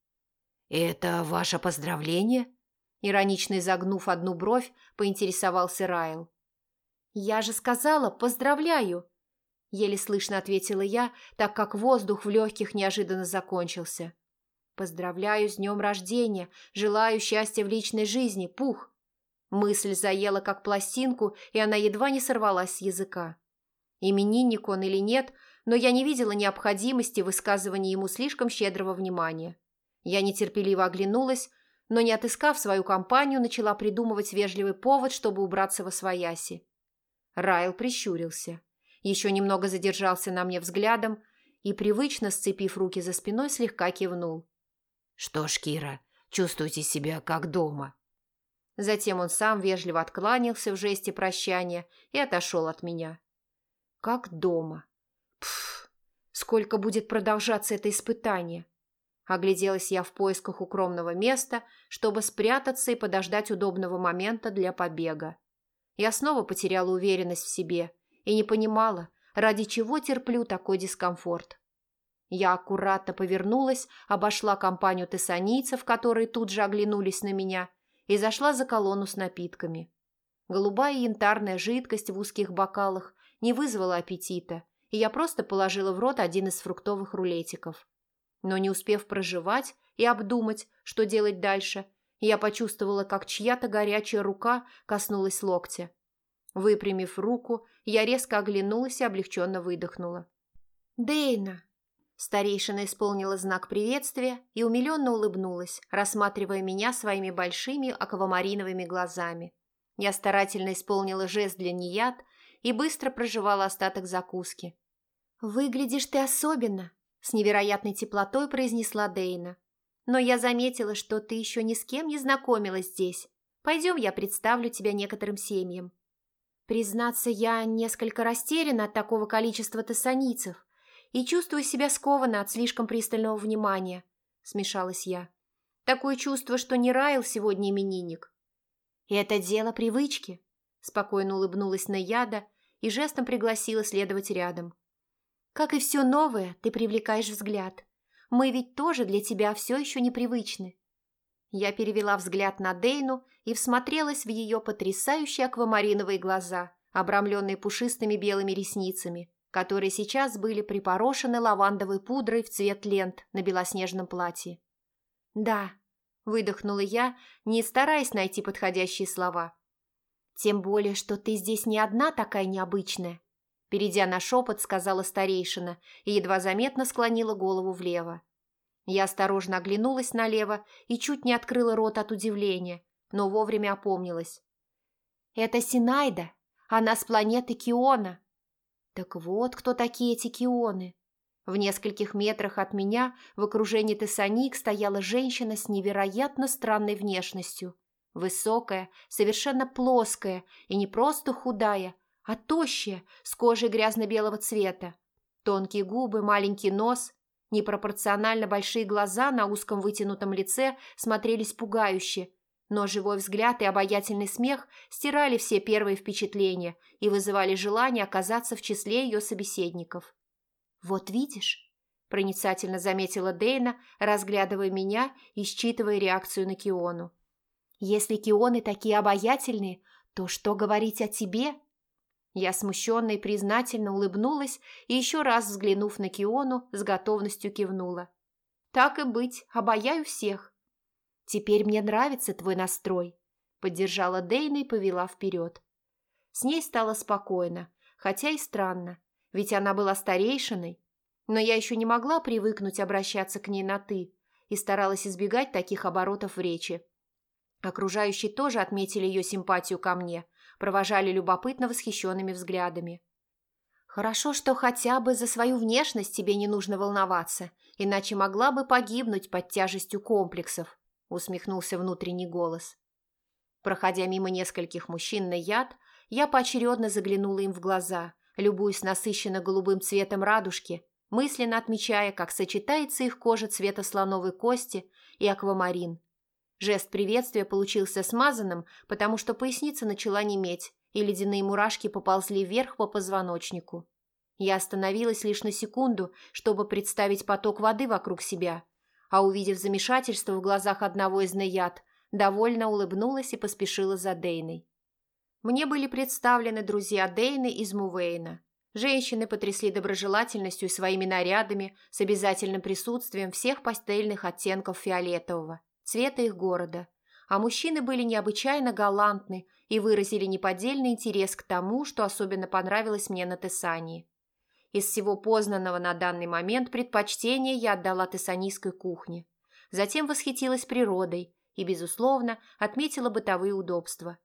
C: «Это ваше поздравление?»
A: Иронично изогнув одну бровь, поинтересовался Райл. «Я же сказала, поздравляю!» Еле слышно ответила я, так как воздух в легких неожиданно закончился. «Поздравляю с днем рождения! Желаю счастья в личной жизни, Пух!» Мысль заела как пластинку, и она едва не сорвалась с языка. Именинник он или нет, но я не видела необходимости высказывания ему слишком щедрого внимания. Я нетерпеливо оглянулась, но, не отыскав свою компанию, начала придумывать вежливый повод, чтобы убраться во свояси. Райл прищурился еще немного задержался на мне взглядом и, привычно сцепив руки за спиной, слегка кивнул.
C: «Что ж, Кира, чувствуйте себя как дома».
A: Затем он сам вежливо откланялся в жесте прощания и отошел от меня. «Как дома? Пф, сколько будет продолжаться это испытание?» Огляделась я в поисках укромного места, чтобы спрятаться и подождать удобного момента для побега. Я снова потеряла уверенность в себе и не понимала, ради чего терплю такой дискомфорт. Я аккуратно повернулась, обошла компанию тессанийцев, которые тут же оглянулись на меня, и зашла за колонну с напитками. Голубая янтарная жидкость в узких бокалах не вызвала аппетита, и я просто положила в рот один из фруктовых рулетиков. Но не успев проживать и обдумать, что делать дальше, я почувствовала, как чья-то горячая рука коснулась локтя. Выпрямив руку, я резко оглянулась и облегченно выдохнула. «Дейна!» Старейшина исполнила знак приветствия и умиленно улыбнулась, рассматривая меня своими большими аквамариновыми глазами. Я старательно исполнила жест для неяд и быстро проживала остаток закуски. «Выглядишь ты особенно!» – с невероятной теплотой произнесла Дейна. «Но я заметила, что ты еще ни с кем не знакомилась здесь. Пойдем, я представлю тебя некоторым семьям». Признаться, я несколько растеряна от такого количества тессаницев и чувствую себя скованно от слишком пристального внимания, смешалась я. Такое чувство, что не раил сегодня именинник. Это дело привычки, спокойно улыбнулась Наяда и жестом пригласила следовать рядом. Как и все новое, ты привлекаешь взгляд. Мы ведь тоже для тебя все еще непривычны. Я перевела взгляд на Дейну и всмотрелась в ее потрясающие аквамариновые глаза, обрамленные пушистыми белыми ресницами, которые сейчас были припорошены лавандовой пудрой в цвет лент на белоснежном платье. «Да», – выдохнула я, не стараясь найти подходящие слова. «Тем более, что ты здесь не одна такая необычная», – перейдя на шепот, сказала старейшина и едва заметно склонила голову влево. Я осторожно оглянулась налево и чуть не открыла рот от удивления, но вовремя опомнилась. «Это Синайда, она с планеты Киона». Так вот, кто такие эти Кионы. В нескольких метрах от меня в окружении Тессаник стояла женщина с невероятно странной внешностью. Высокая, совершенно плоская и не просто худая, а тощая, с кожей грязно-белого цвета. Тонкие губы, маленький нос, непропорционально большие глаза на узком вытянутом лице смотрелись пугающе, но живой взгляд и обаятельный смех стирали все первые впечатления и вызывали желание оказаться в числе ее собеседников. «Вот видишь», – проницательно заметила Дейна, разглядывая меня и считывая реакцию на Киону. «Если Кионы такие обаятельные, то что говорить о тебе?» Я смущенно и признательно улыбнулась и еще раз, взглянув на Киону, с готовностью кивнула. «Так и быть, обаяю всех. «Теперь мне нравится твой настрой», – поддержала Дейна и повела вперед. С ней стало спокойно, хотя и странно, ведь она была старейшиной, но я еще не могла привыкнуть обращаться к ней на «ты» и старалась избегать таких оборотов в речи. Окружающие тоже отметили ее симпатию ко мне, провожали любопытно восхищенными взглядами. «Хорошо, что хотя бы за свою внешность тебе не нужно волноваться, иначе могла бы погибнуть под тяжестью комплексов», усмехнулся внутренний голос. Проходя мимо нескольких мужчин на яд, я поочередно заглянула им в глаза, любуясь насыщенно голубым цветом радужки, мысленно отмечая, как сочетается их кожа цвета слоновой кости и аквамарин. Жест приветствия получился смазанным, потому что поясница начала неметь, и ледяные мурашки поползли вверх по позвоночнику. Я остановилась лишь на секунду, чтобы представить поток воды вокруг себя, а увидев замешательство в глазах одного из наяд, довольно улыбнулась и поспешила за Дейной. Мне были представлены друзья Дейны из Мувейна. Женщины потрясли доброжелательностью своими нарядами с обязательным присутствием всех пастельных оттенков фиолетового, цвета их города, а мужчины были необычайно галантны и выразили неподдельный интерес к тому, что особенно понравилось мне на Тессании. Из всего познанного на данный момент предпочтение я отдала тессанийской кухне. Затем восхитилась природой и, безусловно, отметила бытовые удобства.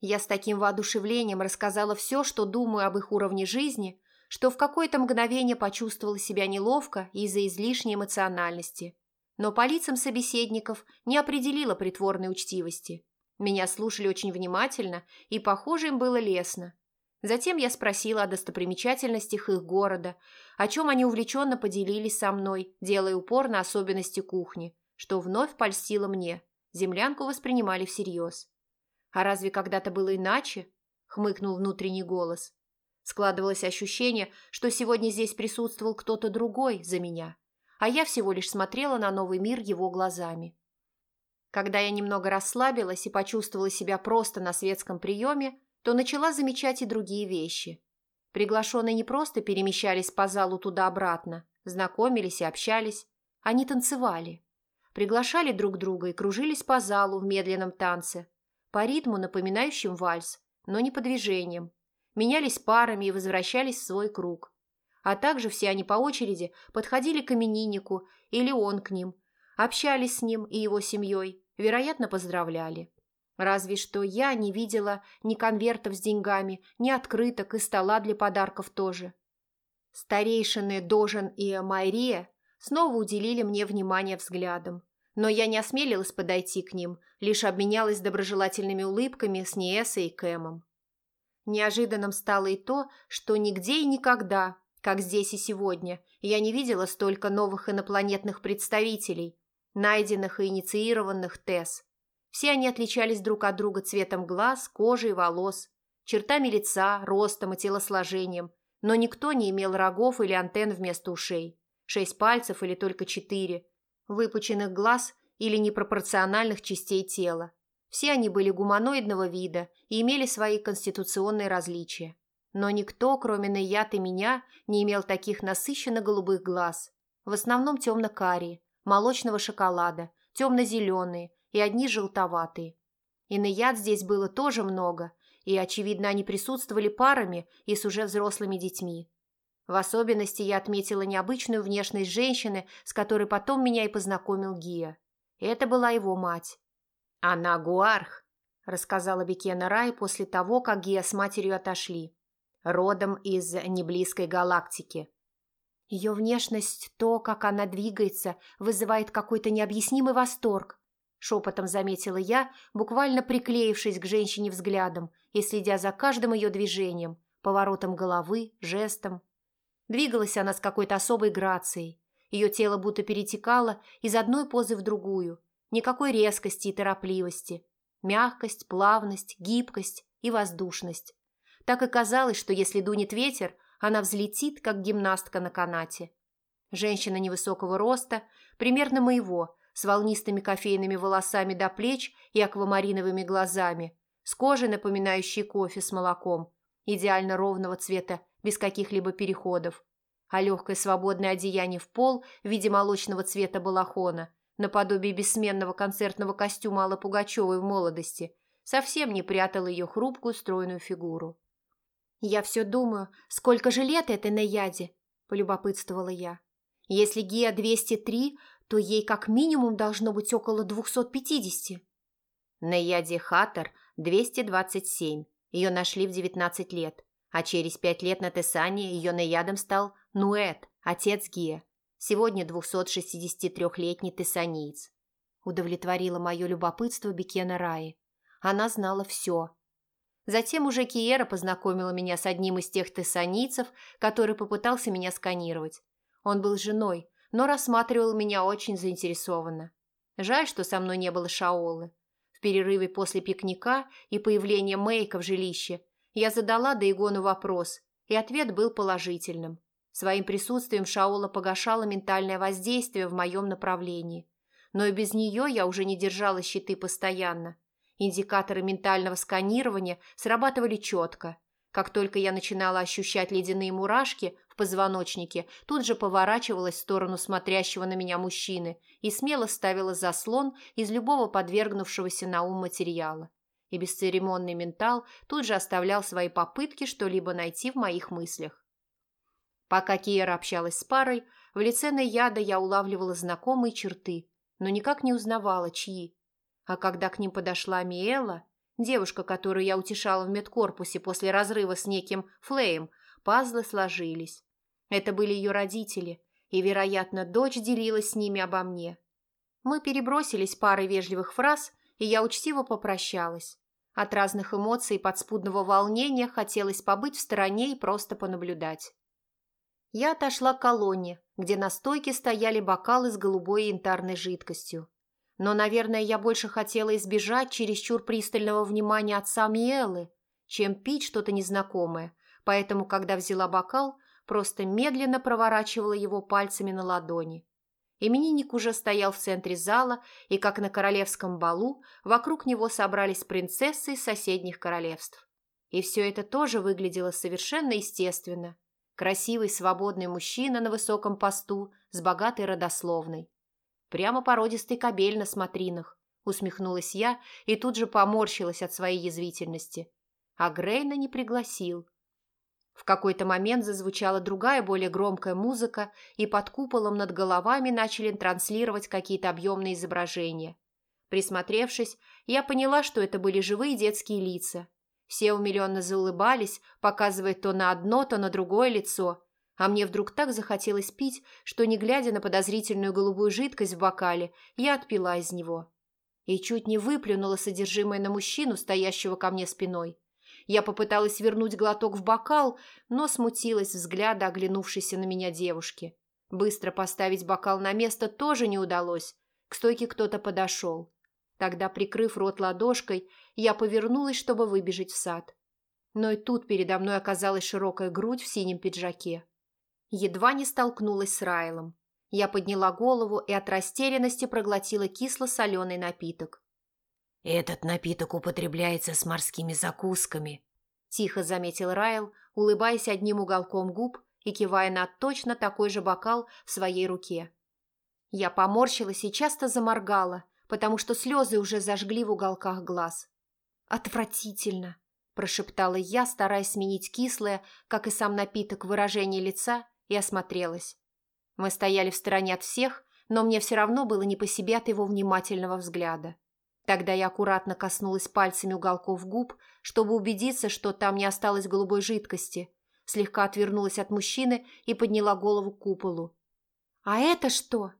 A: Я с таким воодушевлением рассказала все, что думаю об их уровне жизни, что в какое-то мгновение почувствовала себя неловко из-за излишней эмоциональности. Но по лицам собеседников не определила притворной учтивости. Меня слушали очень внимательно, и, похоже, им было лестно. Затем я спросила о достопримечательностях их города, о чем они увлеченно поделились со мной, делая упор на особенности кухни, что вновь польстило мне. Землянку воспринимали всерьез. «А разве когда-то было иначе?» – хмыкнул внутренний голос. Складывалось ощущение, что сегодня здесь присутствовал кто-то другой за меня, а я всего лишь смотрела на новый мир его глазами. Когда я немного расслабилась и почувствовала себя просто на светском приеме, то начала замечать и другие вещи. Приглашенные не просто перемещались по залу туда-обратно, знакомились и общались, они танцевали. Приглашали друг друга и кружились по залу в медленном танце, по ритму, напоминающим вальс, но не по движениям. Менялись парами и возвращались в свой круг. А также все они по очереди подходили к имениннику или он к ним, общались с ним и его семьей, вероятно, поздравляли. Разве что я не видела ни конвертов с деньгами, ни открыток и стола для подарков тоже. Старейшины Дожен и Майрия снова уделили мне внимание взглядом, но я не осмелилась подойти к ним, лишь обменялась доброжелательными улыбками с Ниэсой и Кэмом. Неожиданным стало и то, что нигде и никогда, как здесь и сегодня, я не видела столько новых инопланетных представителей, найденных и инициированных ТЭС. Все они отличались друг от друга цветом глаз, кожи и волос, чертами лица, ростом и телосложением, но никто не имел рогов или антенн вместо ушей, шесть пальцев или только четыре, выпученных глаз или непропорциональных частей тела. Все они были гуманоидного вида и имели свои конституционные различия. Но никто, кроме Наяд и меня, не имел таких насыщенно голубых глаз. В основном темно-карие, молочного шоколада, темно-зеленые и одни желтоватые. И Наяд здесь было тоже много, и, очевидно, они присутствовали парами и с уже взрослыми детьми. В особенности я отметила необычную внешность женщины, с которой потом меня и познакомил Гия. Это была его мать. «Она Гуарх», – рассказала Бекена Рай после того, как Гия с матерью отошли родом из неблизкой галактики.
B: Ее внешность, то, как она двигается, вызывает какой-то необъяснимый восторг. Шепотом заметила я, буквально приклеившись к женщине взглядом и следя за каждым ее движением, поворотом головы, жестом. Двигалась она с какой-то особой грацией. Ее тело будто перетекало из одной позы в другую. Никакой резкости и торопливости. Мягкость, плавность, гибкость и воздушность. Так и казалось, что если дунет ветер, она взлетит, как гимнастка на канате. Женщина невысокого роста, примерно моего, с волнистыми кофейными волосами до плеч и аквамариновыми глазами, с кожей, напоминающей кофе с молоком, идеально ровного цвета, без каких-либо переходов, а легкое свободное одеяние в пол в виде молочного цвета балахона, наподобие бессменного концертного костюма Аллы Пугачевой в молодости, совсем не прятало ее хрупкую стройную фигуру. «Я все думаю, сколько же лет этой Наяде?» – полюбопытствовала я. «Если Гия 203, то ей как минимум должно быть около 250».
A: Наяде Хаттер 227. Ее нашли в 19 лет. А через пять лет на Тесане ее наядом стал Нуэт, отец Гия. Сегодня 263-летний тессаниец. Удовлетворила мое любопытство Бекена Раи. Она знала все. Затем уже Киера познакомила меня с одним из тех тессанийцев, который попытался меня сканировать. Он был женой, но рассматривал меня очень заинтересованно. Жаль, что со мной не было Шаолы. В перерыве после пикника и появления Мэйка в жилище я задала Дейгону вопрос, и ответ был положительным. Своим присутствием Шаола погашала ментальное воздействие в моем направлении. Но и без нее я уже не держала щиты постоянно. Индикаторы ментального сканирования срабатывали четко. Как только я начинала ощущать ледяные мурашки в позвоночнике, тут же поворачивалась в сторону смотрящего на меня мужчины и смело ставила заслон из любого подвергнувшегося на ум материала. И бесцеремонный ментал тут же оставлял свои попытки что-либо найти в моих мыслях. Пока Киера общалась с парой, в лице Наяда я улавливала знакомые черты, но никак не узнавала, чьи. А когда к ним подошла Миэла, девушка, которую я утешала в медкорпусе после разрыва с неким Флейм, пазлы сложились. Это были ее родители, и, вероятно, дочь делилась с ними обо мне. Мы перебросились парой вежливых фраз, и я учтиво попрощалась. От разных эмоций и подспудного волнения хотелось побыть в стороне и просто понаблюдать. Я отошла к колонне, где на стойке стояли бокалы с голубой янтарной жидкостью. Но, наверное, я больше хотела избежать чересчур пристального внимания отца Миэлы, чем пить что-то незнакомое, поэтому, когда взяла бокал, просто медленно проворачивала его пальцами на ладони. Именинник уже стоял в центре зала, и, как на королевском балу, вокруг него собрались принцессы из соседних королевств. И все это тоже выглядело совершенно естественно. Красивый свободный мужчина на высоком посту с богатой родословной. Прямо породистый кобель на смотринах, усмехнулась я и тут же поморщилась от своей язвительности. А Грейна не пригласил. В какой-то момент зазвучала другая, более громкая музыка, и под куполом над головами начали транслировать какие-то объемные изображения. Присмотревшись, я поняла, что это были живые детские лица. Все умиленно заулыбались, показывая то на одно, то на другое лицо, а мне вдруг так захотелось пить, что, не глядя на подозрительную голубую жидкость в бокале, я отпила из него. И чуть не выплюнула содержимое на мужчину, стоящего ко мне спиной. Я попыталась вернуть глоток в бокал, но смутилась взгляда оглянувшейся на меня девушки. Быстро поставить бокал на место тоже не удалось. К стойке кто-то подошел. Тогда, прикрыв рот ладошкой, я повернулась, чтобы выбежать в сад. Но и тут передо мной оказалась широкая грудь в синем пиджаке. Едва не столкнулась с Райлом. Я подняла голову и от растерянности проглотила кисло-соленый напиток.
C: «Этот напиток употребляется с морскими закусками», – тихо заметил Райл, улыбаясь одним уголком губ и кивая на точно такой же бокал в своей руке. Я поморщилась и часто заморгала, потому что слезы уже зажгли в уголках глаз. «Отвратительно!» – прошептала я, стараясь сменить кислое, как и сам напиток, выражение лица, и осмотрелась. Мы стояли в стороне от всех, но мне все равно было не по себе от его внимательного взгляда. Тогда я аккуратно коснулась пальцами уголков губ, чтобы убедиться, что там не осталось голубой жидкости, слегка отвернулась от мужчины и подняла голову к куполу. «А это что?»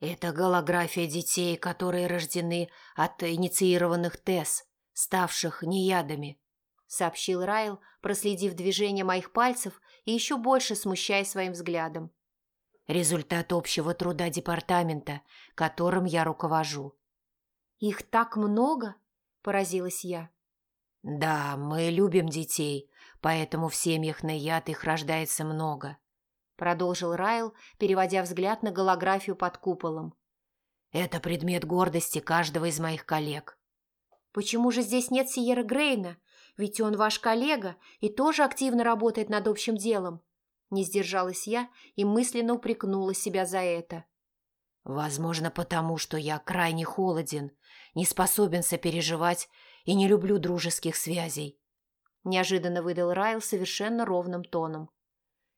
C: «Это голография детей, которые рождены от инициированных ТЭС, ставших неядами», сообщил Райл, проследив движение моих пальцев и еще больше смущая своим взглядом. «Результат общего труда департамента, которым я руковожу».
B: «Их так много?» – поразилась я.
C: «Да, мы любим детей, поэтому в семьях на яд их рождается много», – продолжил Райл, переводя взгляд на голографию под куполом. «Это предмет гордости каждого из моих коллег».
B: «Почему же здесь нет Сиера Грейна? Ведь он ваш коллега и тоже активно работает над общим делом». Не сдержалась я и мысленно упрекнула себя за это.
C: «Возможно, потому что я крайне холоден, не способен сопереживать и не люблю дружеских связей», – неожиданно выдал Райл совершенно ровным тоном.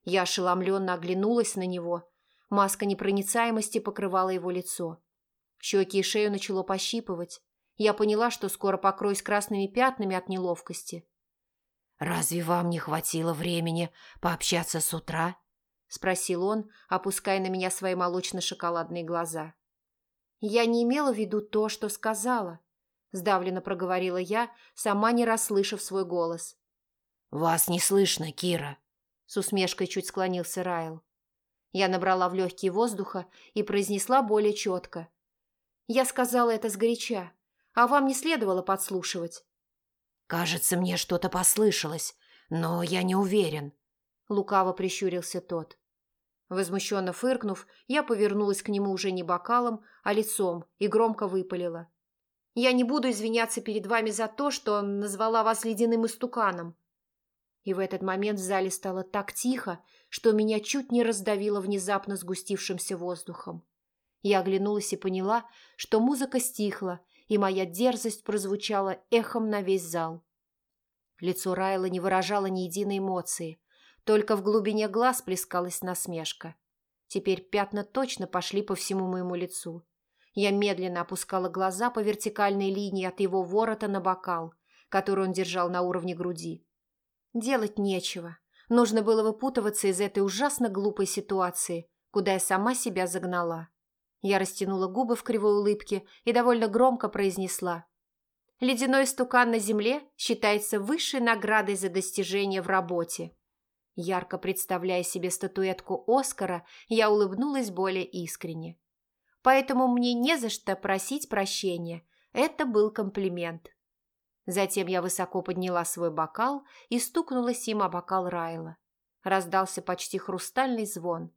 C: Я ошеломленно оглянулась на него. Маска непроницаемости покрывала его лицо. Щеки и шею начало пощипывать. Я поняла, что скоро покроюсь красными пятнами от неловкости. «Разве вам не хватило времени пообщаться с утра?» – спросил он, опуская на меня свои молочно-шоколадные глаза.
B: «Я не имела в виду то, что сказала», – сдавленно проговорила я, сама не расслышав свой голос.
C: «Вас не слышно, Кира», – с усмешкой чуть склонился Райл. Я набрала в легкие воздуха и произнесла более четко. «Я сказала это сгоряча, а вам не следовало подслушивать». «Кажется, мне что-то послышалось, но я не уверен», – лукаво прищурился тот.
A: Возмущенно фыркнув, я повернулась к нему уже не бокалом, а лицом и громко выпалила. «Я не буду извиняться перед вами за то, что назвала вас ледяным истуканом». И в этот момент в зале стало так тихо, что меня чуть не раздавило внезапно сгустившимся воздухом. Я оглянулась и поняла, что музыка стихла, и моя дерзость прозвучала эхом на весь зал. Лицо Райла не выражало ни единой эмоции – только в глубине глаз плескалась насмешка. Теперь пятна точно пошли по всему моему лицу. Я медленно опускала глаза по вертикальной линии от его ворота на бокал, который он держал на уровне груди. Делать нечего. Нужно было выпутываться из этой ужасно глупой ситуации, куда я сама себя загнала. Я растянула губы в кривой улыбке и довольно громко произнесла. «Ледяной стукан на земле считается высшей наградой за достижение в работе. Ярко представляя себе статуэтку Оскара, я улыбнулась более искренне. Поэтому мне не за что просить прощения. Это был комплимент. Затем я высоко подняла свой бокал и стукнулась им о бокал Райла. Раздался почти хрустальный звон.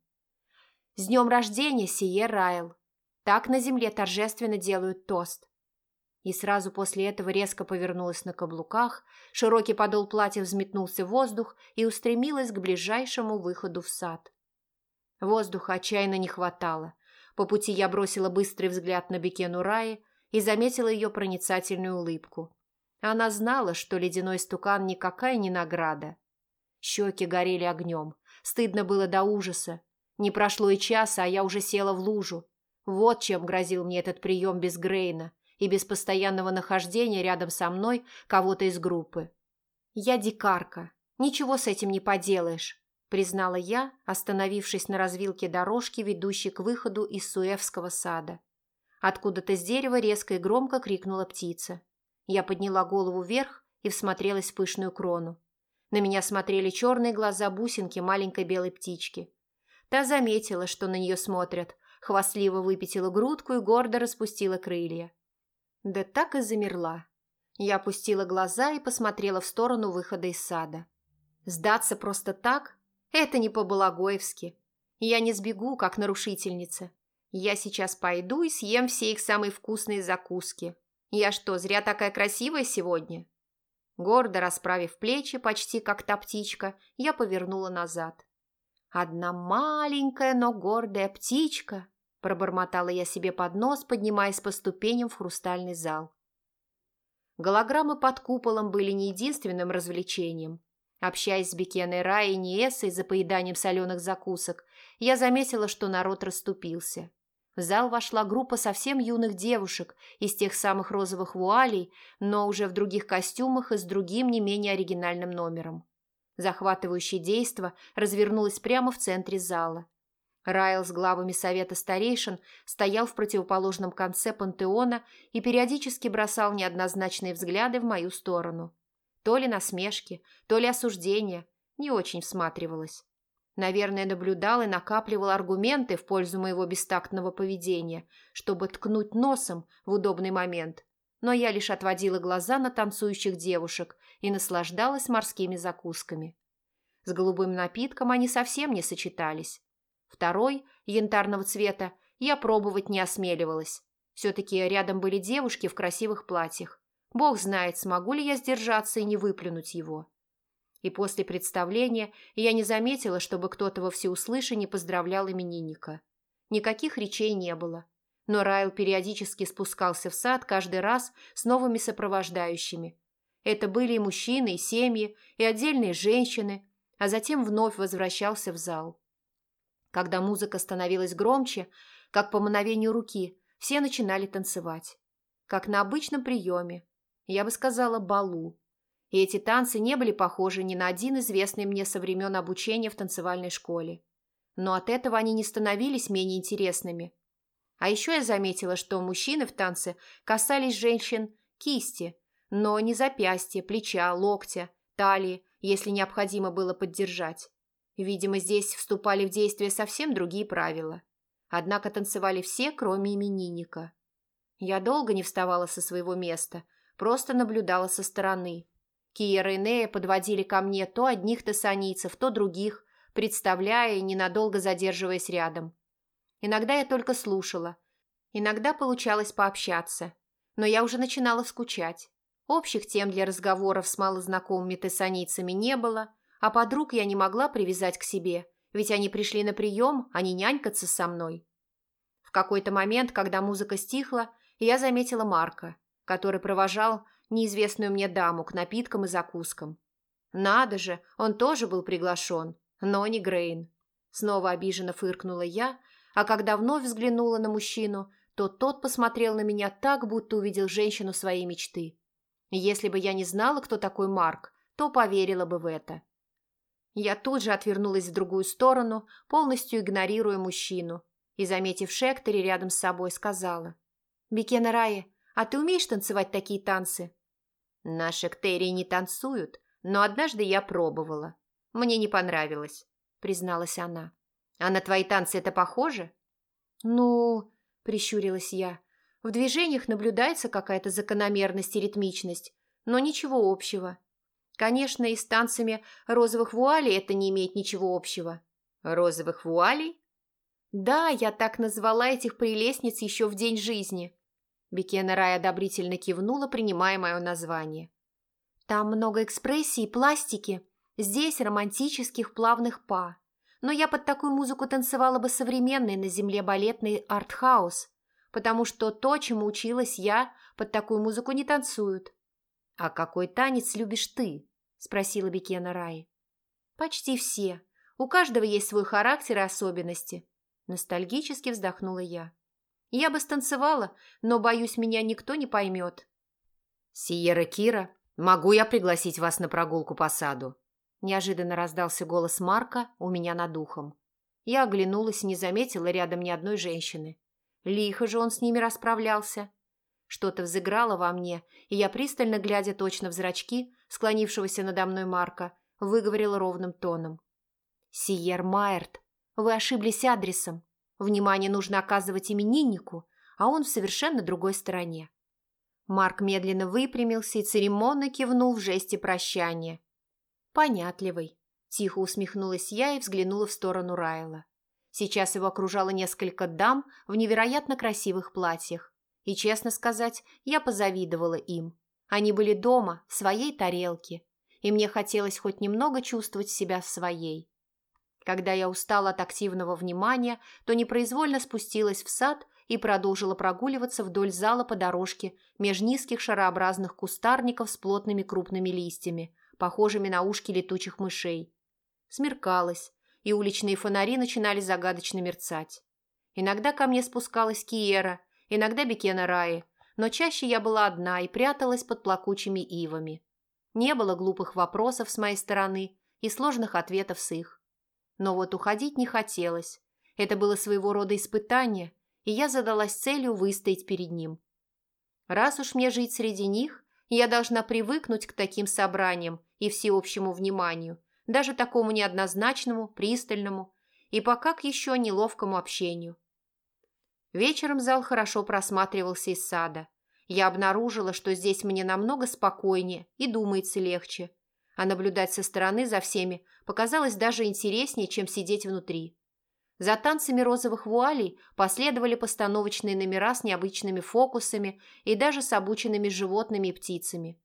A: «С днем рождения, сие Райл!» Так на земле торжественно делают тост и сразу после этого резко повернулась на каблуках, широкий подол платья взметнулся в воздух и устремилась к ближайшему выходу в сад. Воздуха отчаянно не хватало. По пути я бросила быстрый взгляд на Бекену Раи и заметила ее проницательную улыбку. Она знала, что ледяной стукан никакая не награда. Щеки горели огнем. Стыдно было до ужаса. Не прошло и часа, а я уже села в лужу. Вот чем грозил мне этот прием без Грейна и без постоянного нахождения рядом со мной кого-то из группы. «Я дикарка. Ничего с этим не поделаешь», – признала я, остановившись на развилке дорожки, ведущей к выходу из Суэвского сада. Откуда-то с дерева резко и громко крикнула птица. Я подняла голову вверх и всмотрелась в пышную крону. На меня смотрели черные глаза бусинки маленькой белой птички. Та заметила, что на нее смотрят, хвастливо выпятила грудку и гордо распустила крылья. Да так и замерла. Я опустила глаза и посмотрела в сторону выхода из сада. Сдаться просто так – это не по-балагоевски. Я не сбегу, как нарушительница. Я сейчас пойду и съем все их самые вкусные закуски. Я что, зря такая красивая сегодня?» Гордо расправив плечи, почти как та птичка, я повернула назад. «Одна маленькая, но гордая птичка», – пробормотала я себе под нос, поднимаясь по ступеням в хрустальный зал. Голограммы под куполом были не единственным развлечением. Общаясь с Бекеной Рай и Ниэссой за поеданием соленых закусок, я заметила, что народ расступился. В зал вошла группа совсем юных девушек из тех самых розовых вуалей, но уже в других костюмах и с другим не менее оригинальным номером. Захватывающее действо развернулось прямо в центре зала. Райл с главами совета старейшин стоял в противоположном конце пантеона и периодически бросал неоднозначные взгляды в мою сторону. То ли насмешки, то ли осуждения, не очень всматривалась. Наверное, наблюдал и накапливал аргументы в пользу моего бестактного поведения, чтобы ткнуть носом в удобный момент. Но я лишь отводила глаза на танцующих девушек и наслаждалась морскими закусками. С голубым напитком они совсем не сочетались. Второй, янтарного цвета, я пробовать не осмеливалась. Все-таки рядом были девушки в красивых платьях. Бог знает, смогу ли я сдержаться и не выплюнуть его. И после представления я не заметила, чтобы кто-то во всеуслышание поздравлял именинника. Никаких речей не было. Но Райл периодически спускался в сад каждый раз с новыми сопровождающими. Это были и мужчины, и семьи, и отдельные женщины, а затем вновь возвращался в зал. Когда музыка становилась громче, как по мановению руки, все начинали танцевать. Как на обычном приеме. Я бы сказала, балу. И эти танцы не были похожи ни на один известный мне со времен обучения в танцевальной школе. Но от этого они не становились менее интересными. А еще я заметила, что мужчины в танце касались женщин кисти, но не запястья, плеча, локтя, талии, если необходимо было поддержать. Видимо, здесь вступали в действие совсем другие правила. Однако танцевали все, кроме именинника. Я долго не вставала со своего места, просто наблюдала со стороны, Киера и Нея подводили ко мне то одних тессанийцев, то других, представляя и ненадолго задерживаясь рядом. Иногда я только слушала, иногда получалось пообщаться, но я уже начинала скучать. Общих тем для разговоров с малознакомыми тессанийцами не было, а подруг я не могла привязать к себе, ведь они пришли на прием, а не нянькаться со мной. В какой-то момент, когда музыка стихла, я заметила Марка, который провожал неизвестную мне даму к напиткам и закускам. Надо же, он тоже был приглашен, но не Грейн. Снова обиженно фыркнула я, а когда вновь взглянула на мужчину, то тот посмотрел на меня так, будто увидел женщину своей мечты. Если бы я не знала, кто такой Марк, то поверила бы в это. Я тут же отвернулась в другую сторону, полностью игнорируя мужчину, и, заметив Шектори рядом с собой, сказала. «Бекена Рае, а ты умеешь танцевать такие танцы?» Наши ктерии не танцуют, но однажды я пробовала. Мне не понравилось, призналась она. А на твои танцы это похоже? Ну, прищурилась я. В движениях наблюдается какая-то закономерность и ритмичность, но ничего общего. Конечно, и с танцами розовых вуалей это не имеет ничего общего. Розовых вуалей? Да, я так назвала этих прелестниц еще в день жизни. Бекена Рай одобрительно кивнула, принимая мое название. «Там много экспрессии и пластики. Здесь романтических плавных па. Но я под такую музыку танцевала бы современный на земле балетный артхаус, потому что то, чему училась я, под такую музыку не танцуют». «А какой танец любишь ты?» – спросила Бекена Рай. «Почти все. У каждого есть свой характер и особенности». Ностальгически вздохнула я. Я бы станцевала, но, боюсь, меня никто не поймет. «Сиера Кира, могу я пригласить вас на прогулку по саду?» Неожиданно раздался голос Марка у меня над ухом. Я оглянулась и не заметила рядом ни одной женщины. Лихо же он с ними расправлялся. Что-то взыграло во мне, и я, пристально глядя точно в зрачки, склонившегося надо мной Марка, выговорила ровным тоном. «Сиер Майерт, вы ошиблись адресом. Внимание нужно оказывать имениннику, а он в совершенно другой стороне. Марк медленно выпрямился и церемонно кивнул в жесте прощания. «Понятливый», – тихо усмехнулась я и взглянула в сторону Райла. Сейчас его окружало несколько дам в невероятно красивых платьях, И, честно сказать, я позавидовала им. Они были дома, в своей тарелке, и мне хотелось хоть немного чувствовать себя своей. Когда я устала от активного внимания, то непроизвольно спустилась в сад и продолжила прогуливаться вдоль зала по дорожке меж низких шарообразных кустарников с плотными крупными листьями, похожими на ушки летучих мышей. Смеркалось, и уличные фонари начинали загадочно мерцать. Иногда ко мне спускалась Киера, иногда Бекена Раи, но чаще я была одна и пряталась под плакучими ивами. Не было глупых вопросов с моей стороны и сложных ответов с их. Но вот уходить не хотелось. Это было своего рода испытание, и я задалась целью выстоять перед ним. Раз уж мне жить среди них, я должна привыкнуть к таким собраниям и всеобщему вниманию, даже такому неоднозначному, пристальному и пока к еще неловкому общению. Вечером зал хорошо просматривался из сада. Я обнаружила, что здесь мне намного спокойнее и думается легче, а наблюдать со стороны за всеми показалось даже интереснее, чем сидеть внутри. За танцами розовых вуалей последовали постановочные номера с необычными фокусами и даже с обученными животными и птицами.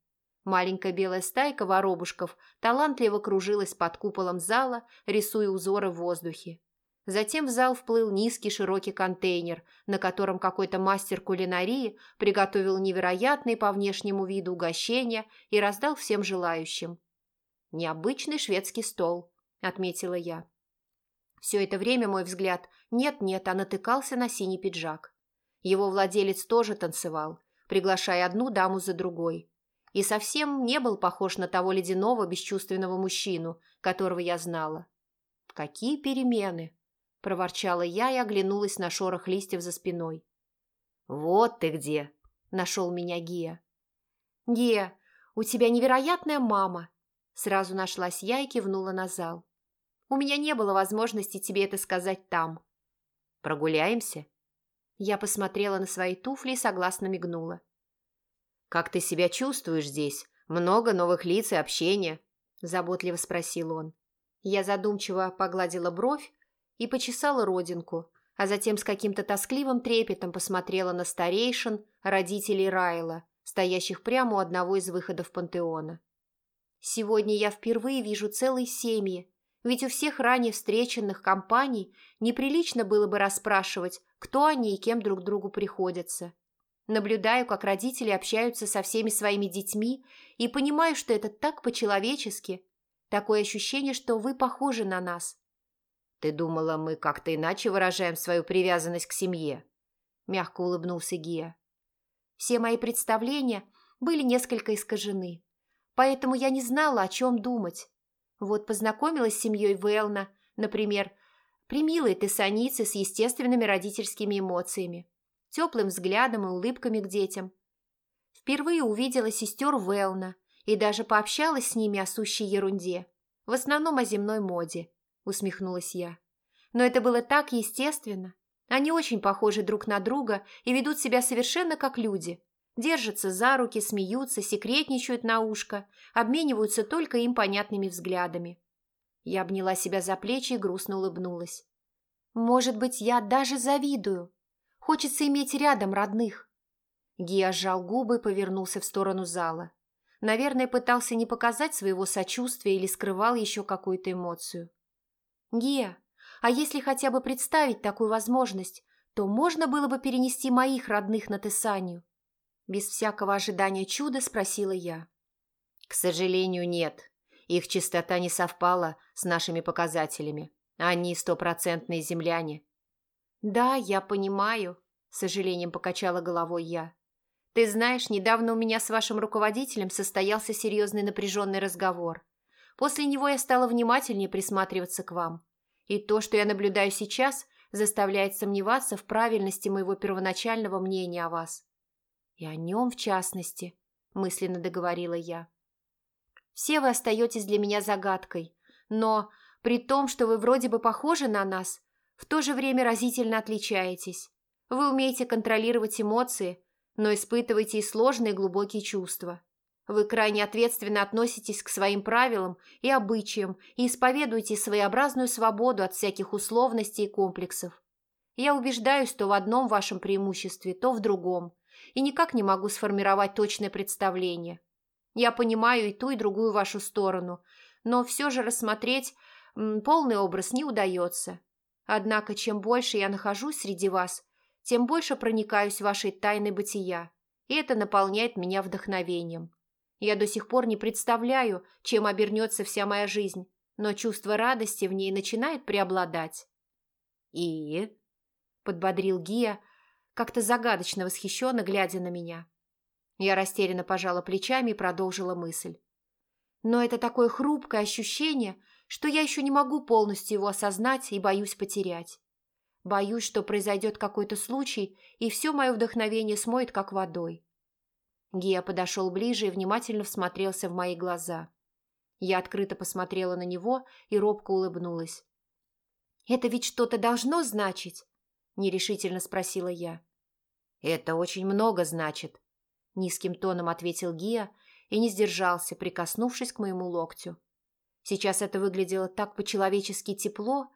A: Маленькая белая стайка воробушков талантливо кружилась под куполом зала, рисуя узоры в воздухе. Затем в зал вплыл низкий широкий контейнер, на котором какой-то мастер кулинарии приготовил невероятные по внешнему виду угощения и раздал всем желающим. «Необычный шведский стол», – отметила я. Все это время мой взгляд нет-нет, а натыкался на синий пиджак. Его владелец тоже танцевал, приглашая одну даму за другой. И совсем не был похож на того ледяного, бесчувственного мужчину, которого я знала. Какие перемены! проворчала я и оглянулась на шорох листьев за спиной. «Вот ты где!» – нашел меня Гия. «Гия, у тебя невероятная мама!» Сразу нашлась я и кивнула на зал. «У меня не было возможности тебе это сказать там». «Прогуляемся?» Я посмотрела на свои туфли и согласно мигнула. «Как ты себя чувствуешь здесь? Много новых лиц и общения?» – заботливо спросил он. Я задумчиво погладила бровь, и почесала родинку, а затем с каким-то тоскливым трепетом посмотрела на старейшин, родителей Райла, стоящих прямо у одного из выходов пантеона. Сегодня я впервые вижу целые семьи, ведь у всех ранее встреченных компаний неприлично было бы расспрашивать, кто они и кем друг другу приходятся. Наблюдаю, как родители общаются со всеми своими детьми и понимаю, что это так по-человечески. Такое ощущение, что вы похожи на нас, «Ты думала, мы как-то иначе выражаем свою привязанность к семье?» Мягко улыбнулся Гия. «Все мои представления были несколько искажены, поэтому я не знала, о чем думать. Вот познакомилась с семьей Вэлна, например, примилой тессаницы с естественными родительскими эмоциями, теплым взглядом и улыбками к детям. Впервые увидела сестер Вэлна и даже пообщалась с ними о сущей ерунде, в основном о земной моде. – усмехнулась я. «Но это было так естественно. Они очень похожи друг на друга и ведут себя совершенно как люди. Держатся за руки, смеются, секретничают на ушко, обмениваются только им понятными взглядами». Я обняла себя за плечи и грустно улыбнулась. «Может быть, я даже завидую. Хочется иметь рядом родных». Гия сжал губы и повернулся в сторону зала. Наверное, пытался не показать своего сочувствия или скрывал еще какую-то эмоцию. «Гия, а если хотя бы представить такую возможность, то можно было бы перенести моих родных на Тессанию?» Без всякого ожидания чуда спросила я. «К сожалению, нет. Их чистота не совпала с нашими показателями. Они стопроцентные земляне». «Да, я понимаю», – с сожалением покачала головой я. «Ты знаешь, недавно у меня с вашим руководителем состоялся серьезный напряженный разговор. После него я стала внимательнее присматриваться к вам. И то, что я наблюдаю сейчас, заставляет сомневаться в правильности моего первоначального мнения о вас. И о нем, в частности, мысленно договорила я. Все вы остаетесь для меня загадкой, но при том, что вы вроде бы похожи на нас, в то же время разительно отличаетесь. Вы умеете контролировать эмоции, но испытываете и сложные глубокие чувства. Вы крайне ответственно относитесь к своим правилам и обычаям и исповедуете своеобразную свободу от всяких условностей и комплексов. Я убеждаюсь то в одном вашем преимуществе, то в другом, и никак не могу сформировать точное представление. Я понимаю и ту, и другую вашу сторону, но все же рассмотреть м, полный образ не удается. Однако, чем больше я нахожусь среди вас, тем больше проникаюсь вашей тайной бытия, и это наполняет меня вдохновением. Я до сих пор не представляю, чем обернется вся моя жизнь, но чувство радости в ней начинает преобладать. «И?» – подбодрил Гия, как-то загадочно восхищенно глядя на меня. Я растерянно пожала плечами и продолжила мысль. Но это такое хрупкое ощущение, что я еще не могу полностью его осознать и боюсь потерять. Боюсь, что произойдет какой-то случай, и все мое вдохновение смоет, как водой. Гия подошел ближе и внимательно всмотрелся в мои глаза. Я открыто посмотрела на него и робко улыбнулась. «Это ведь что-то должно значить?» – нерешительно спросила я. «Это очень много значит», – низким тоном ответил Гия и не сдержался, прикоснувшись к моему локтю. Сейчас это выглядело так по-человечески тепло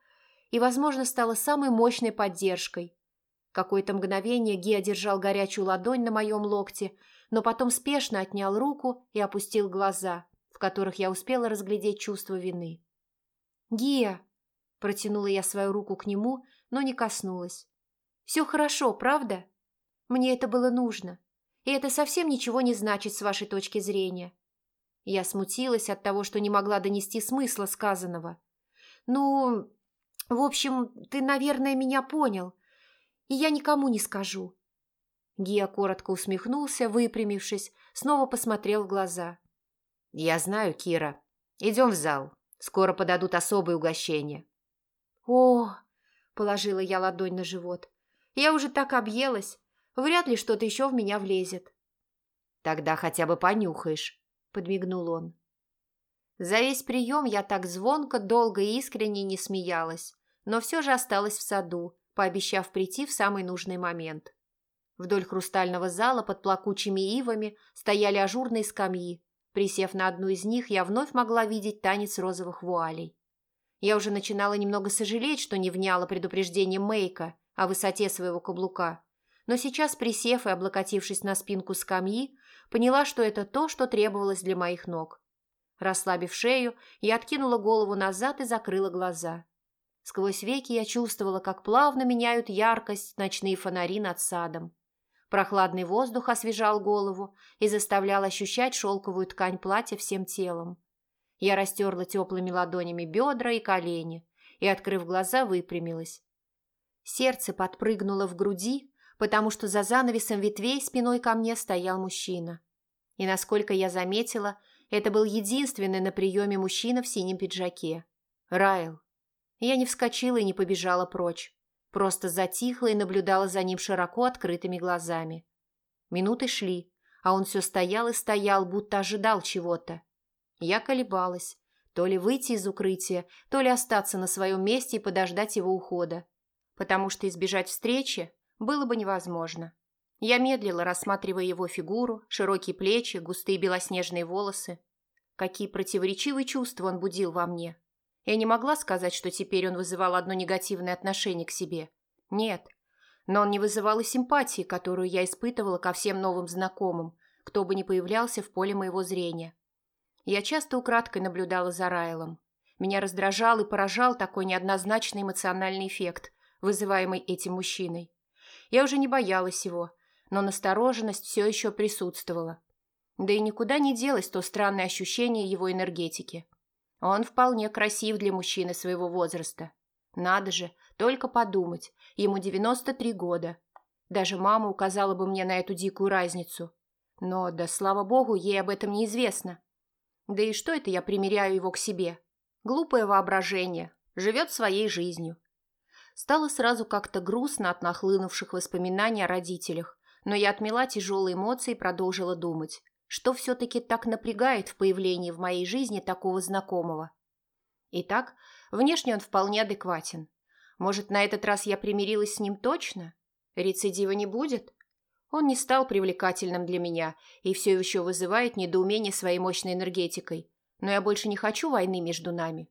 A: и, возможно, стало самой мощной поддержкой. Какое-то мгновение Гия держал горячую ладонь на моем локте, но потом спешно отнял руку и опустил глаза, в которых я успела разглядеть чувство вины. «Гия!» – протянула я свою руку к нему, но не коснулась. «Все хорошо, правда? Мне это было нужно, и это совсем ничего не значит с вашей точки зрения. Я смутилась от того, что не могла донести смысла сказанного. «Ну, в общем, ты, наверное, меня понял, и я никому не скажу». Гия коротко усмехнулся, выпрямившись, снова посмотрел в глаза. «Я знаю, Кира. Идем в зал. Скоро подадут особые угощения».
B: «О!» – положила я ладонь на живот. «Я уже так объелась. Вряд ли что-то еще в меня влезет».
A: «Тогда хотя бы понюхаешь». – подмигнул он. За весь прием я так звонко, долго и искренне не смеялась, но все же осталась в саду, пообещав прийти в самый нужный момент. Вдоль хрустального зала под плакучими ивами стояли ажурные скамьи. Присев на одну из них, я вновь могла видеть танец розовых вуалей. Я уже начинала немного сожалеть, что не вняла предупреждение Мейка о высоте своего каблука, но сейчас, присев и облокотившись на спинку скамьи, поняла, что это то, что требовалось для моих ног. Расслабив шею, я откинула голову назад и закрыла глаза. Сквозь веки я чувствовала, как плавно меняют яркость ночные фонари над садом. Прохладный воздух освежал голову и заставлял ощущать шелковую ткань платья всем телом. Я растерла теплыми ладонями бедра и колени и, открыв глаза, выпрямилась. Сердце подпрыгнуло в груди, потому что за занавесом ветвей спиной ко мне стоял мужчина. И, насколько я заметила, это был единственный на приеме мужчина в синем пиджаке. Райл. Я не вскочила и не побежала прочь. Просто затихла и наблюдала за ним широко открытыми глазами. Минуты шли, а он все стоял и стоял, будто ожидал чего-то. Я колебалась, то ли выйти из укрытия, то ли остаться на своем месте и подождать его ухода. Потому что избежать встречи было бы невозможно. Я медлила, рассматривая его фигуру, широкие плечи, густые белоснежные волосы. Какие противоречивые чувства он будил во мне. Я не могла сказать, что теперь он вызывал одно негативное отношение к себе. Нет. Но он не вызывал и симпатии, которую я испытывала ко всем новым знакомым, кто бы ни появлялся в поле моего зрения. Я часто украдкой наблюдала за Райлом. Меня раздражал и поражал такой неоднозначный эмоциональный эффект, вызываемый этим мужчиной. Я уже не боялась его, но настороженность все еще присутствовала. Да и никуда не делось то странное ощущение его энергетики. Он вполне красив для мужчины своего возраста. Надо же, только подумать, ему 93 года. Даже мама указала бы мне на эту дикую разницу. Но, да слава богу, ей об этом неизвестно. Да и что это я примеряю его к себе? Глупое воображение. Живет своей жизнью. Стало сразу как-то грустно от нахлынувших воспоминаний о родителях, но я отмела тяжелые эмоции и продолжила думать, что все-таки так напрягает в появлении в моей жизни такого знакомого. Итак, внешне он вполне адекватен. Может, на этот раз я примирилась с ним точно? Рецидива не будет? Он не стал привлекательным для меня и все еще вызывает недоумение своей мощной энергетикой. Но я больше не хочу войны между нами.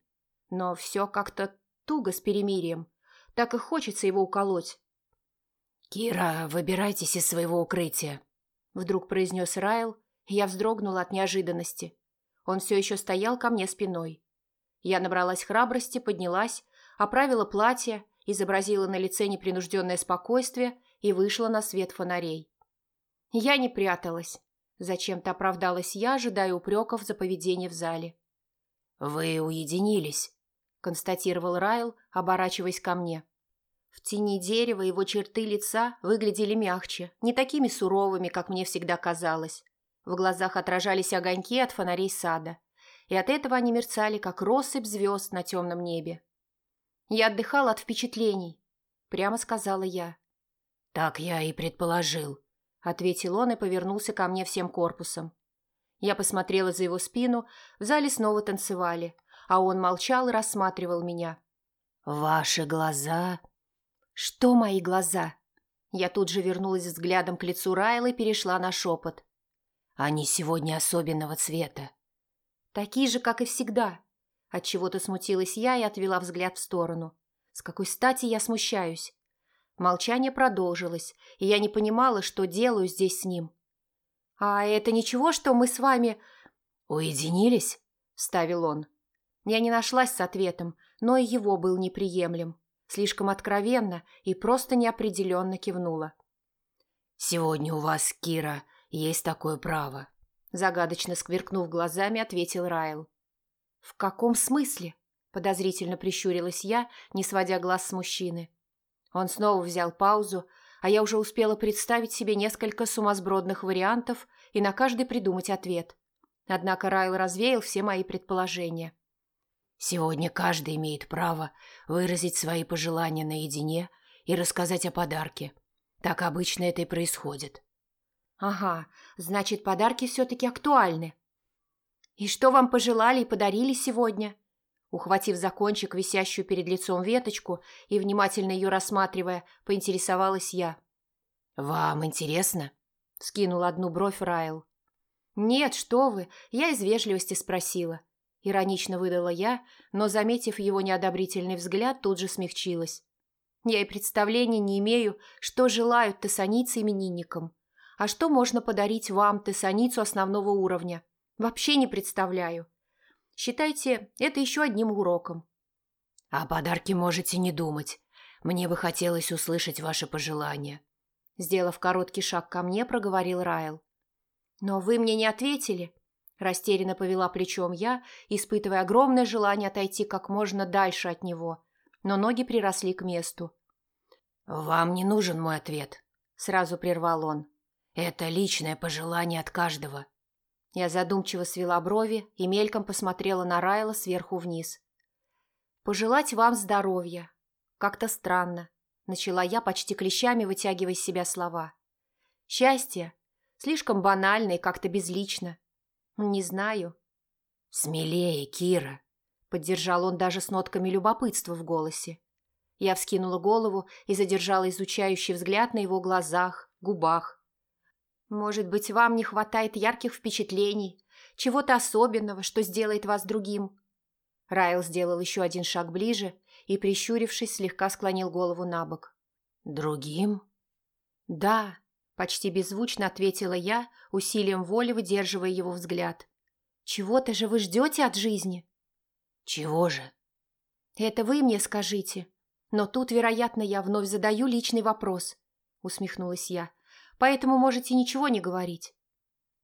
A: Но все как-то туго с перемирием. Так и хочется его уколоть.
C: «Кира, выбирайтесь из своего укрытия»,
A: вдруг произнес Райл, и я вздрогнула от неожиданности. Он все еще стоял ко мне спиной. Я набралась храбрости, поднялась, оправила платье, изобразила на лице непринужденное спокойствие и вышла на свет фонарей. Я не пряталась. Зачем-то оправдалась я, ожидая упреков за поведение в зале.
C: «Вы уединились», – констатировал Райл, оборачиваясь ко мне.
A: В тени дерева его черты лица выглядели мягче, не такими суровыми, как мне всегда казалось. В глазах отражались огоньки от фонарей сада, и от этого они мерцали, как россыпь звезд на темном небе. «Я отдыхала от впечатлений», – прямо сказала я.
C: «Так я и предположил», – ответил он и повернулся ко мне всем корпусом.
A: Я посмотрела за его спину, в зале снова танцевали, а он молчал и рассматривал меня.
C: «Ваши глаза...»
A: «Что мои глаза?» Я тут же вернулась взглядом к лицу Райла и перешла на шепот.
C: «Они сегодня особенного цвета».
A: «Такие же, как и всегда». Отчего-то смутилась я и отвела взгляд в сторону. С какой стати я смущаюсь? Молчание продолжилось, и я не понимала, что делаю здесь с ним. «А это ничего, что мы с вами...»
C: «Уединились?» – вставил он.
A: Я не нашлась с ответом, но и его был неприемлем. Слишком откровенно и просто неопределенно кивнула.
C: «Сегодня у вас, Кира, есть такое право», – загадочно скверкнув глазами, ответил Райл.
A: «В каком смысле?» – подозрительно прищурилась я, не сводя глаз с мужчины. Он снова взял паузу, а я уже успела представить себе несколько сумасбродных вариантов и на каждый придумать ответ. Однако Райл развеял все мои предположения.
C: «Сегодня каждый имеет право выразить свои пожелания наедине и рассказать о подарке. Так обычно это и происходит».
A: «Ага, значит, подарки все-таки актуальны». «И что вам пожелали и подарили сегодня?» Ухватив за кончик висящую перед лицом веточку и внимательно ее рассматривая, поинтересовалась я.
C: «Вам интересно?» – скинул одну бровь Райл.
A: «Нет, что вы, я из вежливости спросила». Иронично выдала я, но, заметив его неодобрительный взгляд, тут же смягчилась. Я и представления не имею, что желают тессаницы именинникам. А что можно подарить вам, тессаницу основного уровня? Вообще не представляю. Считайте это еще одним уроком.
C: О подарке можете не думать. Мне бы хотелось услышать ваши пожелания.
A: Сделав короткий шаг ко мне, проговорил Райл. Но вы мне не ответили. Растерянно повела плечом я, испытывая огромное желание отойти как можно дальше от него, но ноги приросли к месту.
C: «Вам не нужен мой ответ», — сразу прервал он. «Это личное пожелание от каждого.
A: Я задумчиво свела брови и мельком посмотрела на Райла сверху вниз. «Пожелать вам здоровья. Как-то странно», — начала я почти клещами, вытягивая из себя слова. «Счастье. Слишком банально и как-то безлично. Не знаю».
C: «Смелее, Кира», — поддержал он даже с нотками любопытства в голосе.
A: Я вскинула голову и задержала изучающий взгляд на его глазах, губах, может быть, вам не хватает ярких впечатлений, чего-то особенного, что сделает вас другим?» Райл сделал еще один шаг ближе и, прищурившись, слегка склонил голову на бок.
C: «Другим?»
A: «Да», – почти беззвучно ответила я, усилием воли выдерживая его взгляд. «Чего-то же вы ждете от жизни?»
C: «Чего же?»
A: «Это вы мне скажите. Но тут, вероятно, я вновь задаю личный вопрос», – усмехнулась я поэтому можете ничего не говорить».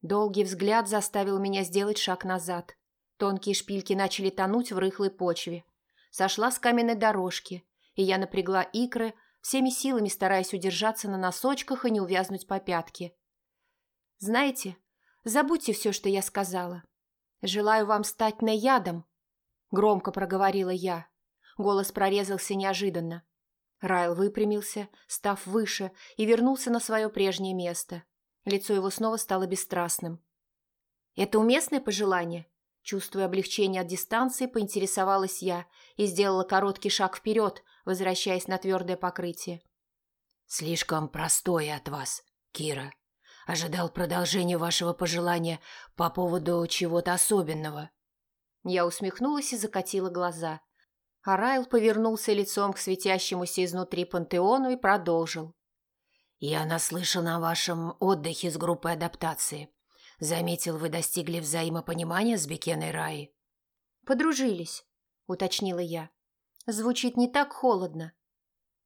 A: Долгий взгляд заставил меня сделать шаг назад. Тонкие шпильки начали тонуть в рыхлой почве. Сошла с каменной дорожки, и я напрягла икры, всеми силами стараясь удержаться на носочках и не увязнуть по пятке. «Знаете, забудьте все, что я сказала. Желаю вам стать наядом», — громко проговорила я. Голос прорезался неожиданно. Райл выпрямился, став выше, и вернулся на свое прежнее место. Лицо его снова стало бесстрастным. «Это уместное пожелание?» Чувствуя облегчение от дистанции, поинтересовалась я и сделала короткий шаг вперед, возвращаясь на твердое покрытие.
C: «Слишком простое от вас, Кира. Ожидал продолжения вашего пожелания по поводу чего-то особенного».
A: Я усмехнулась и закатила глаза – а Райл повернулся лицом к светящемуся изнутри пантеону и продолжил.
C: «Я наслышан о вашем отдыхе с группой адаптации. Заметил, вы достигли взаимопонимания с Бекеной Раи?»
A: «Подружились», — уточнила я. «Звучит не так холодно».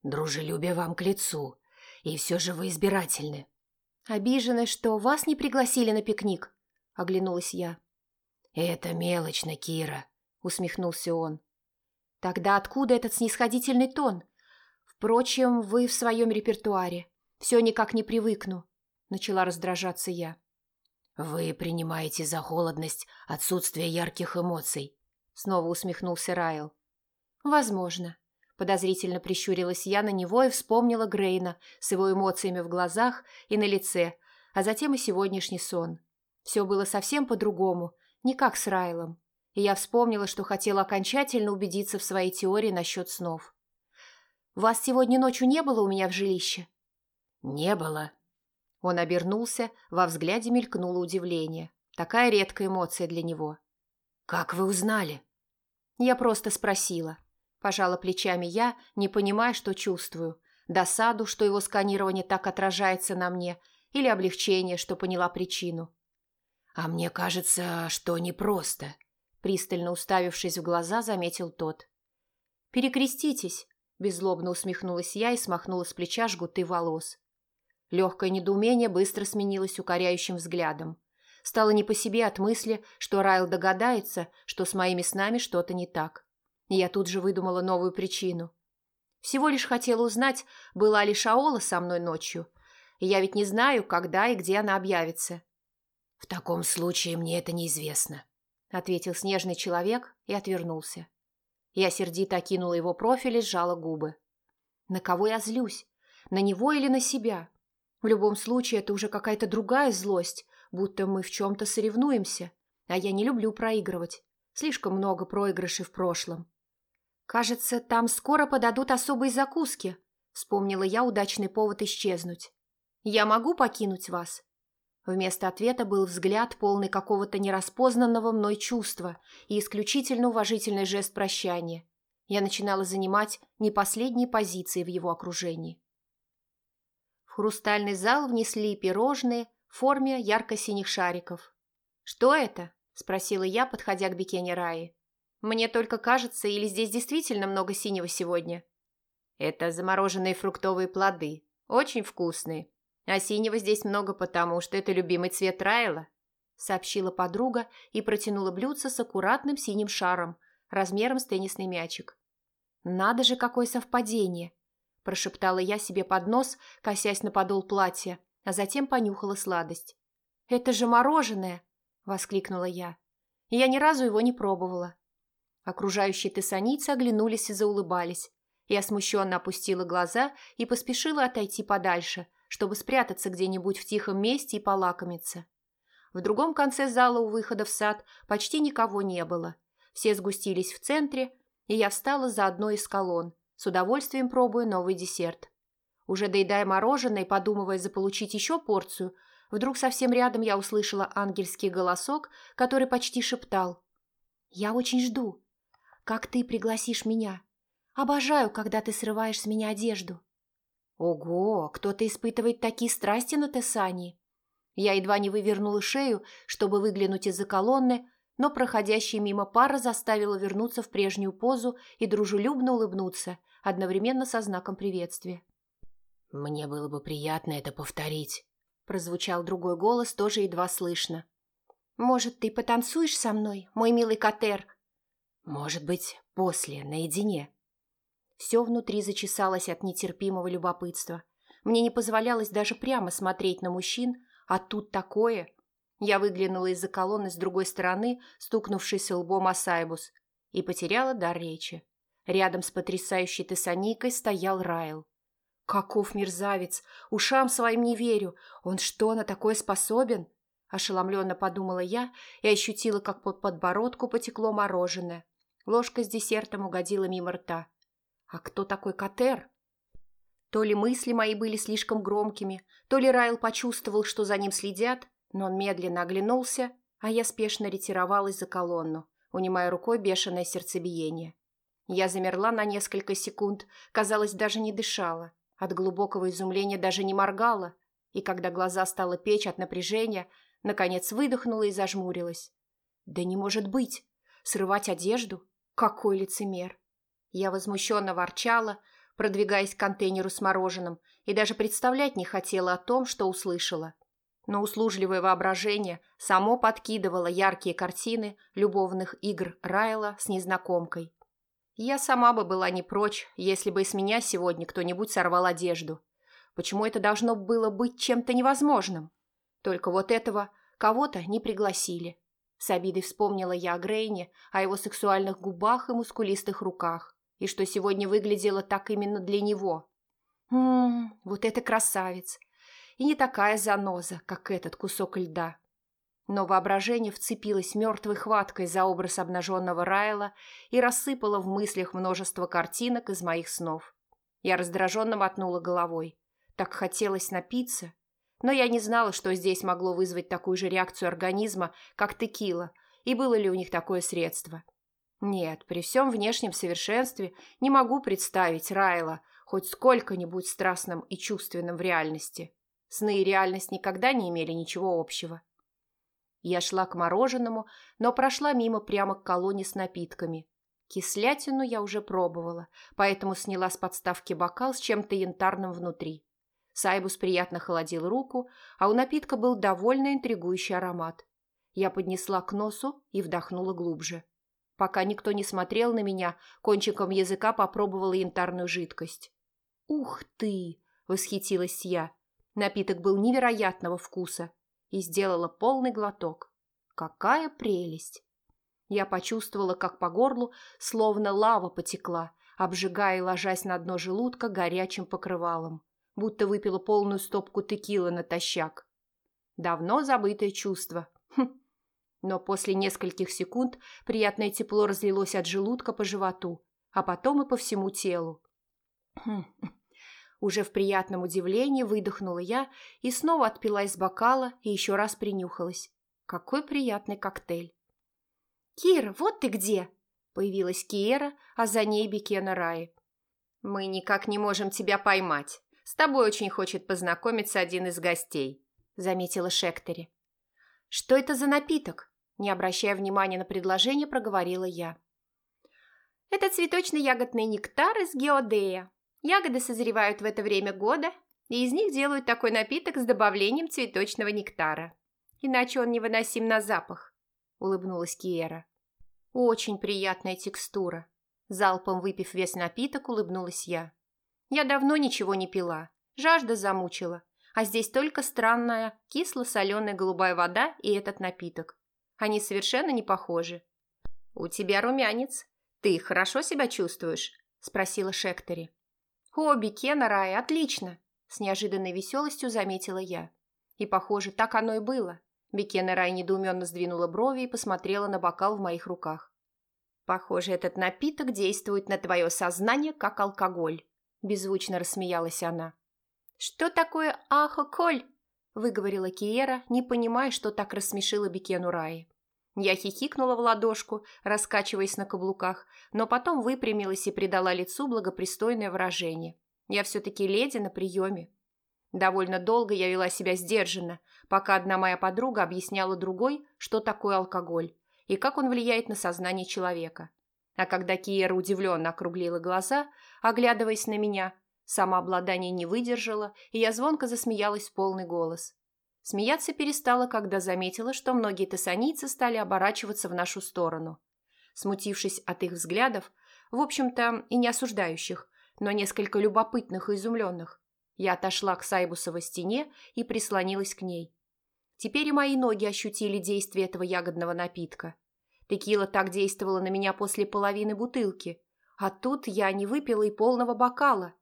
C: «Дружелюбие вам к лицу, и все же вы избирательны».
A: «Обижены, что вас не пригласили на пикник», — оглянулась я.
C: «Это мелочно, Кира», — усмехнулся он.
A: «Тогда откуда этот снисходительный тон? Впрочем, вы в своем репертуаре. Все никак не привыкну», — начала раздражаться я.
C: «Вы принимаете за холодность отсутствие ярких эмоций», — снова усмехнулся Райл.
A: «Возможно», — подозрительно прищурилась я на него и вспомнила Грейна с его эмоциями в глазах и на лице, а затем и сегодняшний сон. Все было совсем по-другому, не как с Райлом. И я вспомнила, что хотела окончательно убедиться в своей теории насчет снов. «Вас сегодня ночью не было у меня в жилище?»
C: «Не было».
A: Он обернулся, во взгляде мелькнуло удивление. Такая редкая эмоция для него.
C: «Как вы узнали?»
A: Я просто спросила. Пожала плечами я, не понимая, что чувствую. Досаду, что его сканирование так отражается на мне, или облегчение, что поняла причину.
C: «А мне кажется, что непросто», — пристально уставившись в глаза, заметил тот.
A: «Перекреститесь», — беззлобно усмехнулась я и смахнула с плеча жгуты волос. Легкое недоумение быстро сменилось укоряющим взглядом. Стало не по себе от мысли, что Райл догадается, что с моими снами что-то не так. Я тут же выдумала новую причину. Всего лишь хотела узнать, была ли Шаола со мной ночью. Я ведь не знаю, когда и где она объявится.
C: «В таком случае мне это неизвестно», — ответил снежный человек и отвернулся.
A: Я сердито окинула его профиль и сжала губы. На кого я злюсь? На него или на себя? В любом случае, это уже какая-то другая злость, будто мы в чем-то соревнуемся, а я не люблю проигрывать. Слишком много проигрышей в прошлом. «Кажется, там скоро подадут особые закуски», — вспомнила я удачный повод исчезнуть. «Я могу покинуть вас?» Вместо ответа был взгляд, полный какого-то нераспознанного мной чувства и исключительно уважительный жест прощания. Я начинала занимать не последние позиции в его окружении. Хрустальный зал внесли пирожные в форме ярко-синих шариков. «Что это?» – спросила я, подходя к Бекене Раи. «Мне только кажется, или здесь действительно много синего сегодня?» «Это замороженные фруктовые плоды. Очень вкусные», а синего здесь много потому, что это любимый цвет Райла», — сообщила подруга и протянула блюдце с аккуратным синим шаром, размером с теннисный мячик. «Надо же, какое совпадение!» – прошептала я себе под нос, косясь на подол платья, а затем понюхала сладость. «Это же мороженое!» – воскликнула я. Я ни разу его не пробовала. Окружающие тессаницы оглянулись и заулыбались. Я смущенно опустила глаза и поспешила отойти подальше – чтобы спрятаться где-нибудь в тихом месте и полакомиться. В другом конце зала у выхода в сад почти никого не было. Все сгустились в центре, и я встала за одной из колонн, с удовольствием пробуя новый десерт. Уже доедая мороженое и подумывая заполучить еще порцию, вдруг совсем рядом я услышала ангельский голосок, который почти шептал. «Я очень жду. Как ты пригласишь меня? Обожаю, когда ты срываешь с меня одежду». Ого, кто-то испытывает такие страсти на Тессании. Я едва не вывернула шею, чтобы выглянуть из-за колонны, но проходящая мимо пара заставила вернуться в прежнюю позу и дружелюбно улыбнуться, одновременно со знаком приветствия.
C: «Мне было бы приятно это повторить», – прозвучал другой голос, тоже едва слышно.
A: «Может, ты потанцуешь со мной, мой милый Катер?»
C: «Может быть, после, наедине»,
A: все внутри зачесалось от нетерпимого любопытства. Мне не позволялось даже прямо смотреть на мужчин, а тут такое. Я выглянула из-за колонны с другой стороны, стукнувшись лбом о Сайбус, и потеряла дар речи. Рядом с потрясающей тессаникой стоял Райл. «Каков мерзавец! Ушам своим не верю! Он что, на такое способен?» Ошеломленно подумала я и ощутила, как под подбородку потекло мороженое. Ложка с десертом угодила мимо рта. А кто такой Катер? То ли мысли мои были слишком громкими, то ли Райл почувствовал, что за ним следят, но он медленно оглянулся, а я спешно ретировалась за колонну, унимая рукой бешеное сердцебиение. Я замерла на несколько секунд, казалось, даже не дышала, От глубокого изумления даже не моргала, и когда глаза стало печь от напряжения, наконец выдохнула и зажмурилась. Да не может быть! Срывать одежду? Какой лицемер! Я возмущенно ворчала, продвигаясь к контейнеру с мороженым, и даже представлять не хотела о том, что услышала. Но услужливое воображение само подкидывало яркие картины любовных игр Райла с незнакомкой. Я сама бы была не прочь, если бы из меня сегодня кто-нибудь сорвал одежду. Почему это должно было быть чем-то невозможным? Только вот этого кого-то не пригласили. С обидой вспомнила я о Грейне, о его сексуальных губах и мускулистых руках, и что сегодня выглядело так именно для него. Ммм, вот это красавец! И не такая заноза, как этот кусок льда. Но воображение вцепилось мертвой хваткой за образ обнаженного Райла и рассыпало в мыслях множество картинок из моих снов. Я раздраженно мотнула головой. Так хотелось напиться. Но я не знала, что здесь могло вызвать такую же реакцию организма, как текила, и было ли у них такое средство. Нет, при всем внешнем совершенстве не могу представить Райла хоть сколько-нибудь страстным и чувственным в реальности. Сны и реальность никогда не имели ничего общего. Я шла к мороженому, но прошла мимо прямо к колонне с напитками. Кислятину я уже пробовала, поэтому сняла с подставки бокал с чем-то янтарным внутри. Сайбус приятно холодил руку, а у напитка был довольно интригующий аромат. Я поднесла к носу и вдохнула глубже. Пока никто не смотрел на меня, кончиком языка попробовала янтарную жидкость. «Ух ты!» – восхитилась я. Напиток был невероятного вкуса и сделала полный глоток. Какая прелесть! Я почувствовала, как по горлу словно лава потекла, обжигая и ложась на дно желудка горячим покрывалом, будто выпила полную стопку текилы натощак. Давно забытое чувство. Хм. Но после нескольких секунд приятное тепло разлилось от желудка по животу, а потом и по всему телу. Хм. Уже в приятном удивлении выдохнула я и снова отпила из бокала и еще раз принюхалась. Какой приятный коктейль. «Кира, вот ты где!» Появилась Киера, а за ней Бекена Раи. «Мы никак не можем тебя поймать. С тобой очень хочет познакомиться один из гостей», заметила Шектери. «Что это за напиток?» Не обращая внимания на предложение, проговорила я. «Это цветочно-ягодный нектар из геодея», Ягоды созревают в это время года, и из них делают такой напиток с добавлением цветочного нектара. Иначе он невыносим на запах», – улыбнулась Киера. «Очень приятная текстура». Залпом выпив весь напиток, улыбнулась я. «Я давно ничего не пила, жажда замучила, а здесь только странная кисло-соленая голубая вода и этот напиток. Они совершенно не похожи». «У тебя румянец. Ты хорошо себя чувствуешь?» – спросила Шектори. «О, Бекена Рай, отлично!» – с неожиданной веселостью заметила я. И, похоже, так оно и было. Бекена Рай недоуменно сдвинула брови и посмотрела на бокал в моих руках. «Похоже, этот напиток действует на твое сознание, как алкоголь», – беззвучно рассмеялась она. «Что такое ахоколь?» – выговорила Киера, не понимая, что так рассмешила Бекену Раи. Я хихикнула в ладошку, раскачиваясь на каблуках, но потом выпрямилась и придала лицу благопристойное выражение. Я все-таки леди на приеме. Довольно долго я вела себя сдержанно, пока одна моя подруга объясняла другой, что такое алкоголь и как он влияет на сознание человека. А когда Киера удивленно округлила глаза, оглядываясь на меня, самообладание не выдержало, и я звонко засмеялась в полный голос. Смеяться перестала, когда заметила, что многие тессанийцы стали оборачиваться в нашу сторону. Смутившись от их взглядов, в общем-то и не осуждающих, но несколько любопытных и изумленных, я отошла к Сайбусовой стене и прислонилась к ней. Теперь и мои ноги ощутили действие этого ягодного напитка. Текила так действовала на меня после половины бутылки, а тут я не выпила и полного бокала.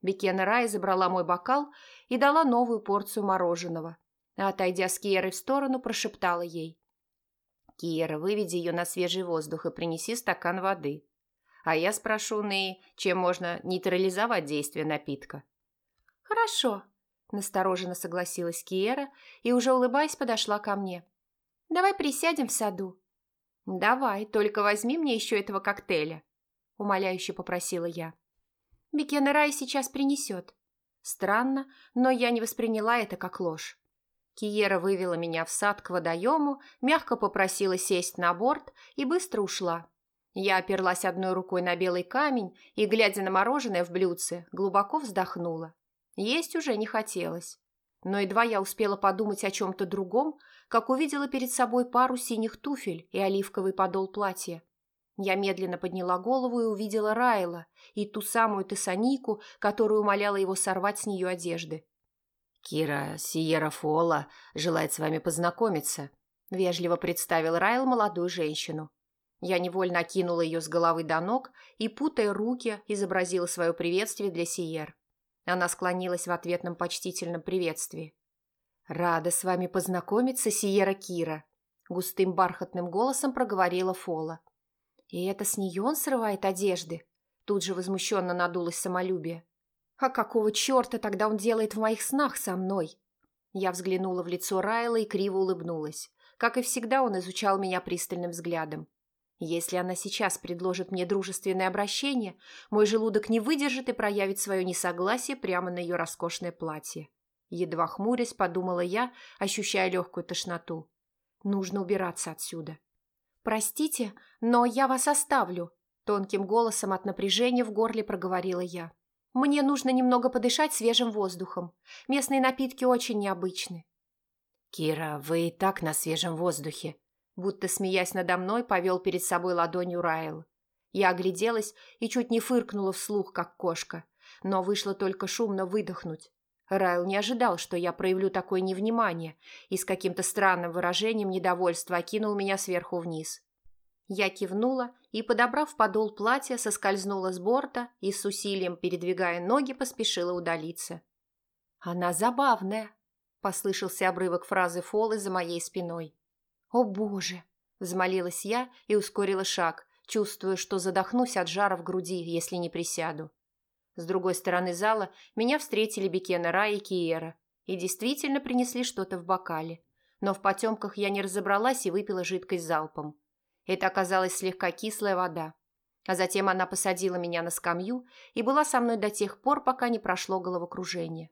A: Бекена Рай забрала мой бокал и дала новую порцию мороженого отойдя с Киерой в сторону, прошептала ей. «Киера, выведи ее на свежий воздух и принеси стакан воды. А я спрошу Ней, чем можно нейтрализовать действие напитка».
B: «Хорошо», – настороженно согласилась Киера и, уже улыбаясь, подошла ко мне. «Давай присядем в саду».
A: «Давай, только возьми мне еще этого коктейля», – умоляюще попросила я.
B: «Бекена Рай сейчас принесет»,
A: Странно, но я не восприняла это как ложь. Киера вывела меня в сад к водоему, мягко попросила сесть на борт и быстро ушла. Я оперлась одной рукой на белый камень и, глядя на мороженое в блюдце, глубоко вздохнула. Есть уже не хотелось. Но едва я успела подумать о чем-то другом, как увидела перед собой пару синих туфель и оливковый подол платья. Я медленно подняла голову и увидела Райла и ту самую Тессанику, которая умоляла его сорвать с нее одежды.
C: «Кира Сиера Фола желает с вами познакомиться», – вежливо представил Райл молодую женщину. Я невольно окинула ее с головы до ног и, путая руки, изобразила свое приветствие для Сиер. Она склонилась в ответном почтительном приветствии. «Рада с вами познакомиться, Сиера Кира», – густым бархатным голосом проговорила Фола. «И это с нее он срывает одежды?» Тут же возмущенно надулось самолюбие. «А какого черта тогда он делает в моих снах со мной?» Я взглянула в лицо Райла и криво улыбнулась. Как и всегда, он изучал меня пристальным взглядом. Если она сейчас предложит мне дружественное обращение, мой желудок не выдержит и проявит свое несогласие прямо на ее роскошное платье. Едва хмурясь, подумала я, ощущая легкую тошноту. Нужно убираться отсюда. «Простите, но я вас оставлю», – тонким голосом от напряжения в горле проговорила я. «Мне нужно немного подышать свежим воздухом. Местные напитки очень необычны». «Кира, вы и так на свежем воздухе»,
A: Будто смеясь надо мной, повел перед собой ладонью Райл. Я огляделась и чуть не фыркнула вслух, как кошка, но вышло только шумно выдохнуть. Райл не ожидал, что я проявлю такое невнимание, и с каким-то странным выражением недовольства окинул меня сверху вниз. Я кивнула и, подобрав подол платья, соскользнула с борта и с усилием, передвигая ноги, поспешила удалиться. «Она забавная», – послышался обрывок фразы Фолы за моей спиной. «О боже!» – взмолилась я и ускорила шаг, чувствуя, что задохнусь от жара в груди, если не присяду. С другой стороны зала меня встретили Бекена Ра и Киера и действительно принесли что-то в бокале. Но в потемках я не разобралась и выпила жидкость залпом. Это оказалась слегка кислая вода. А затем она посадила меня на скамью и была со мной до тех пор, пока не прошло головокружение.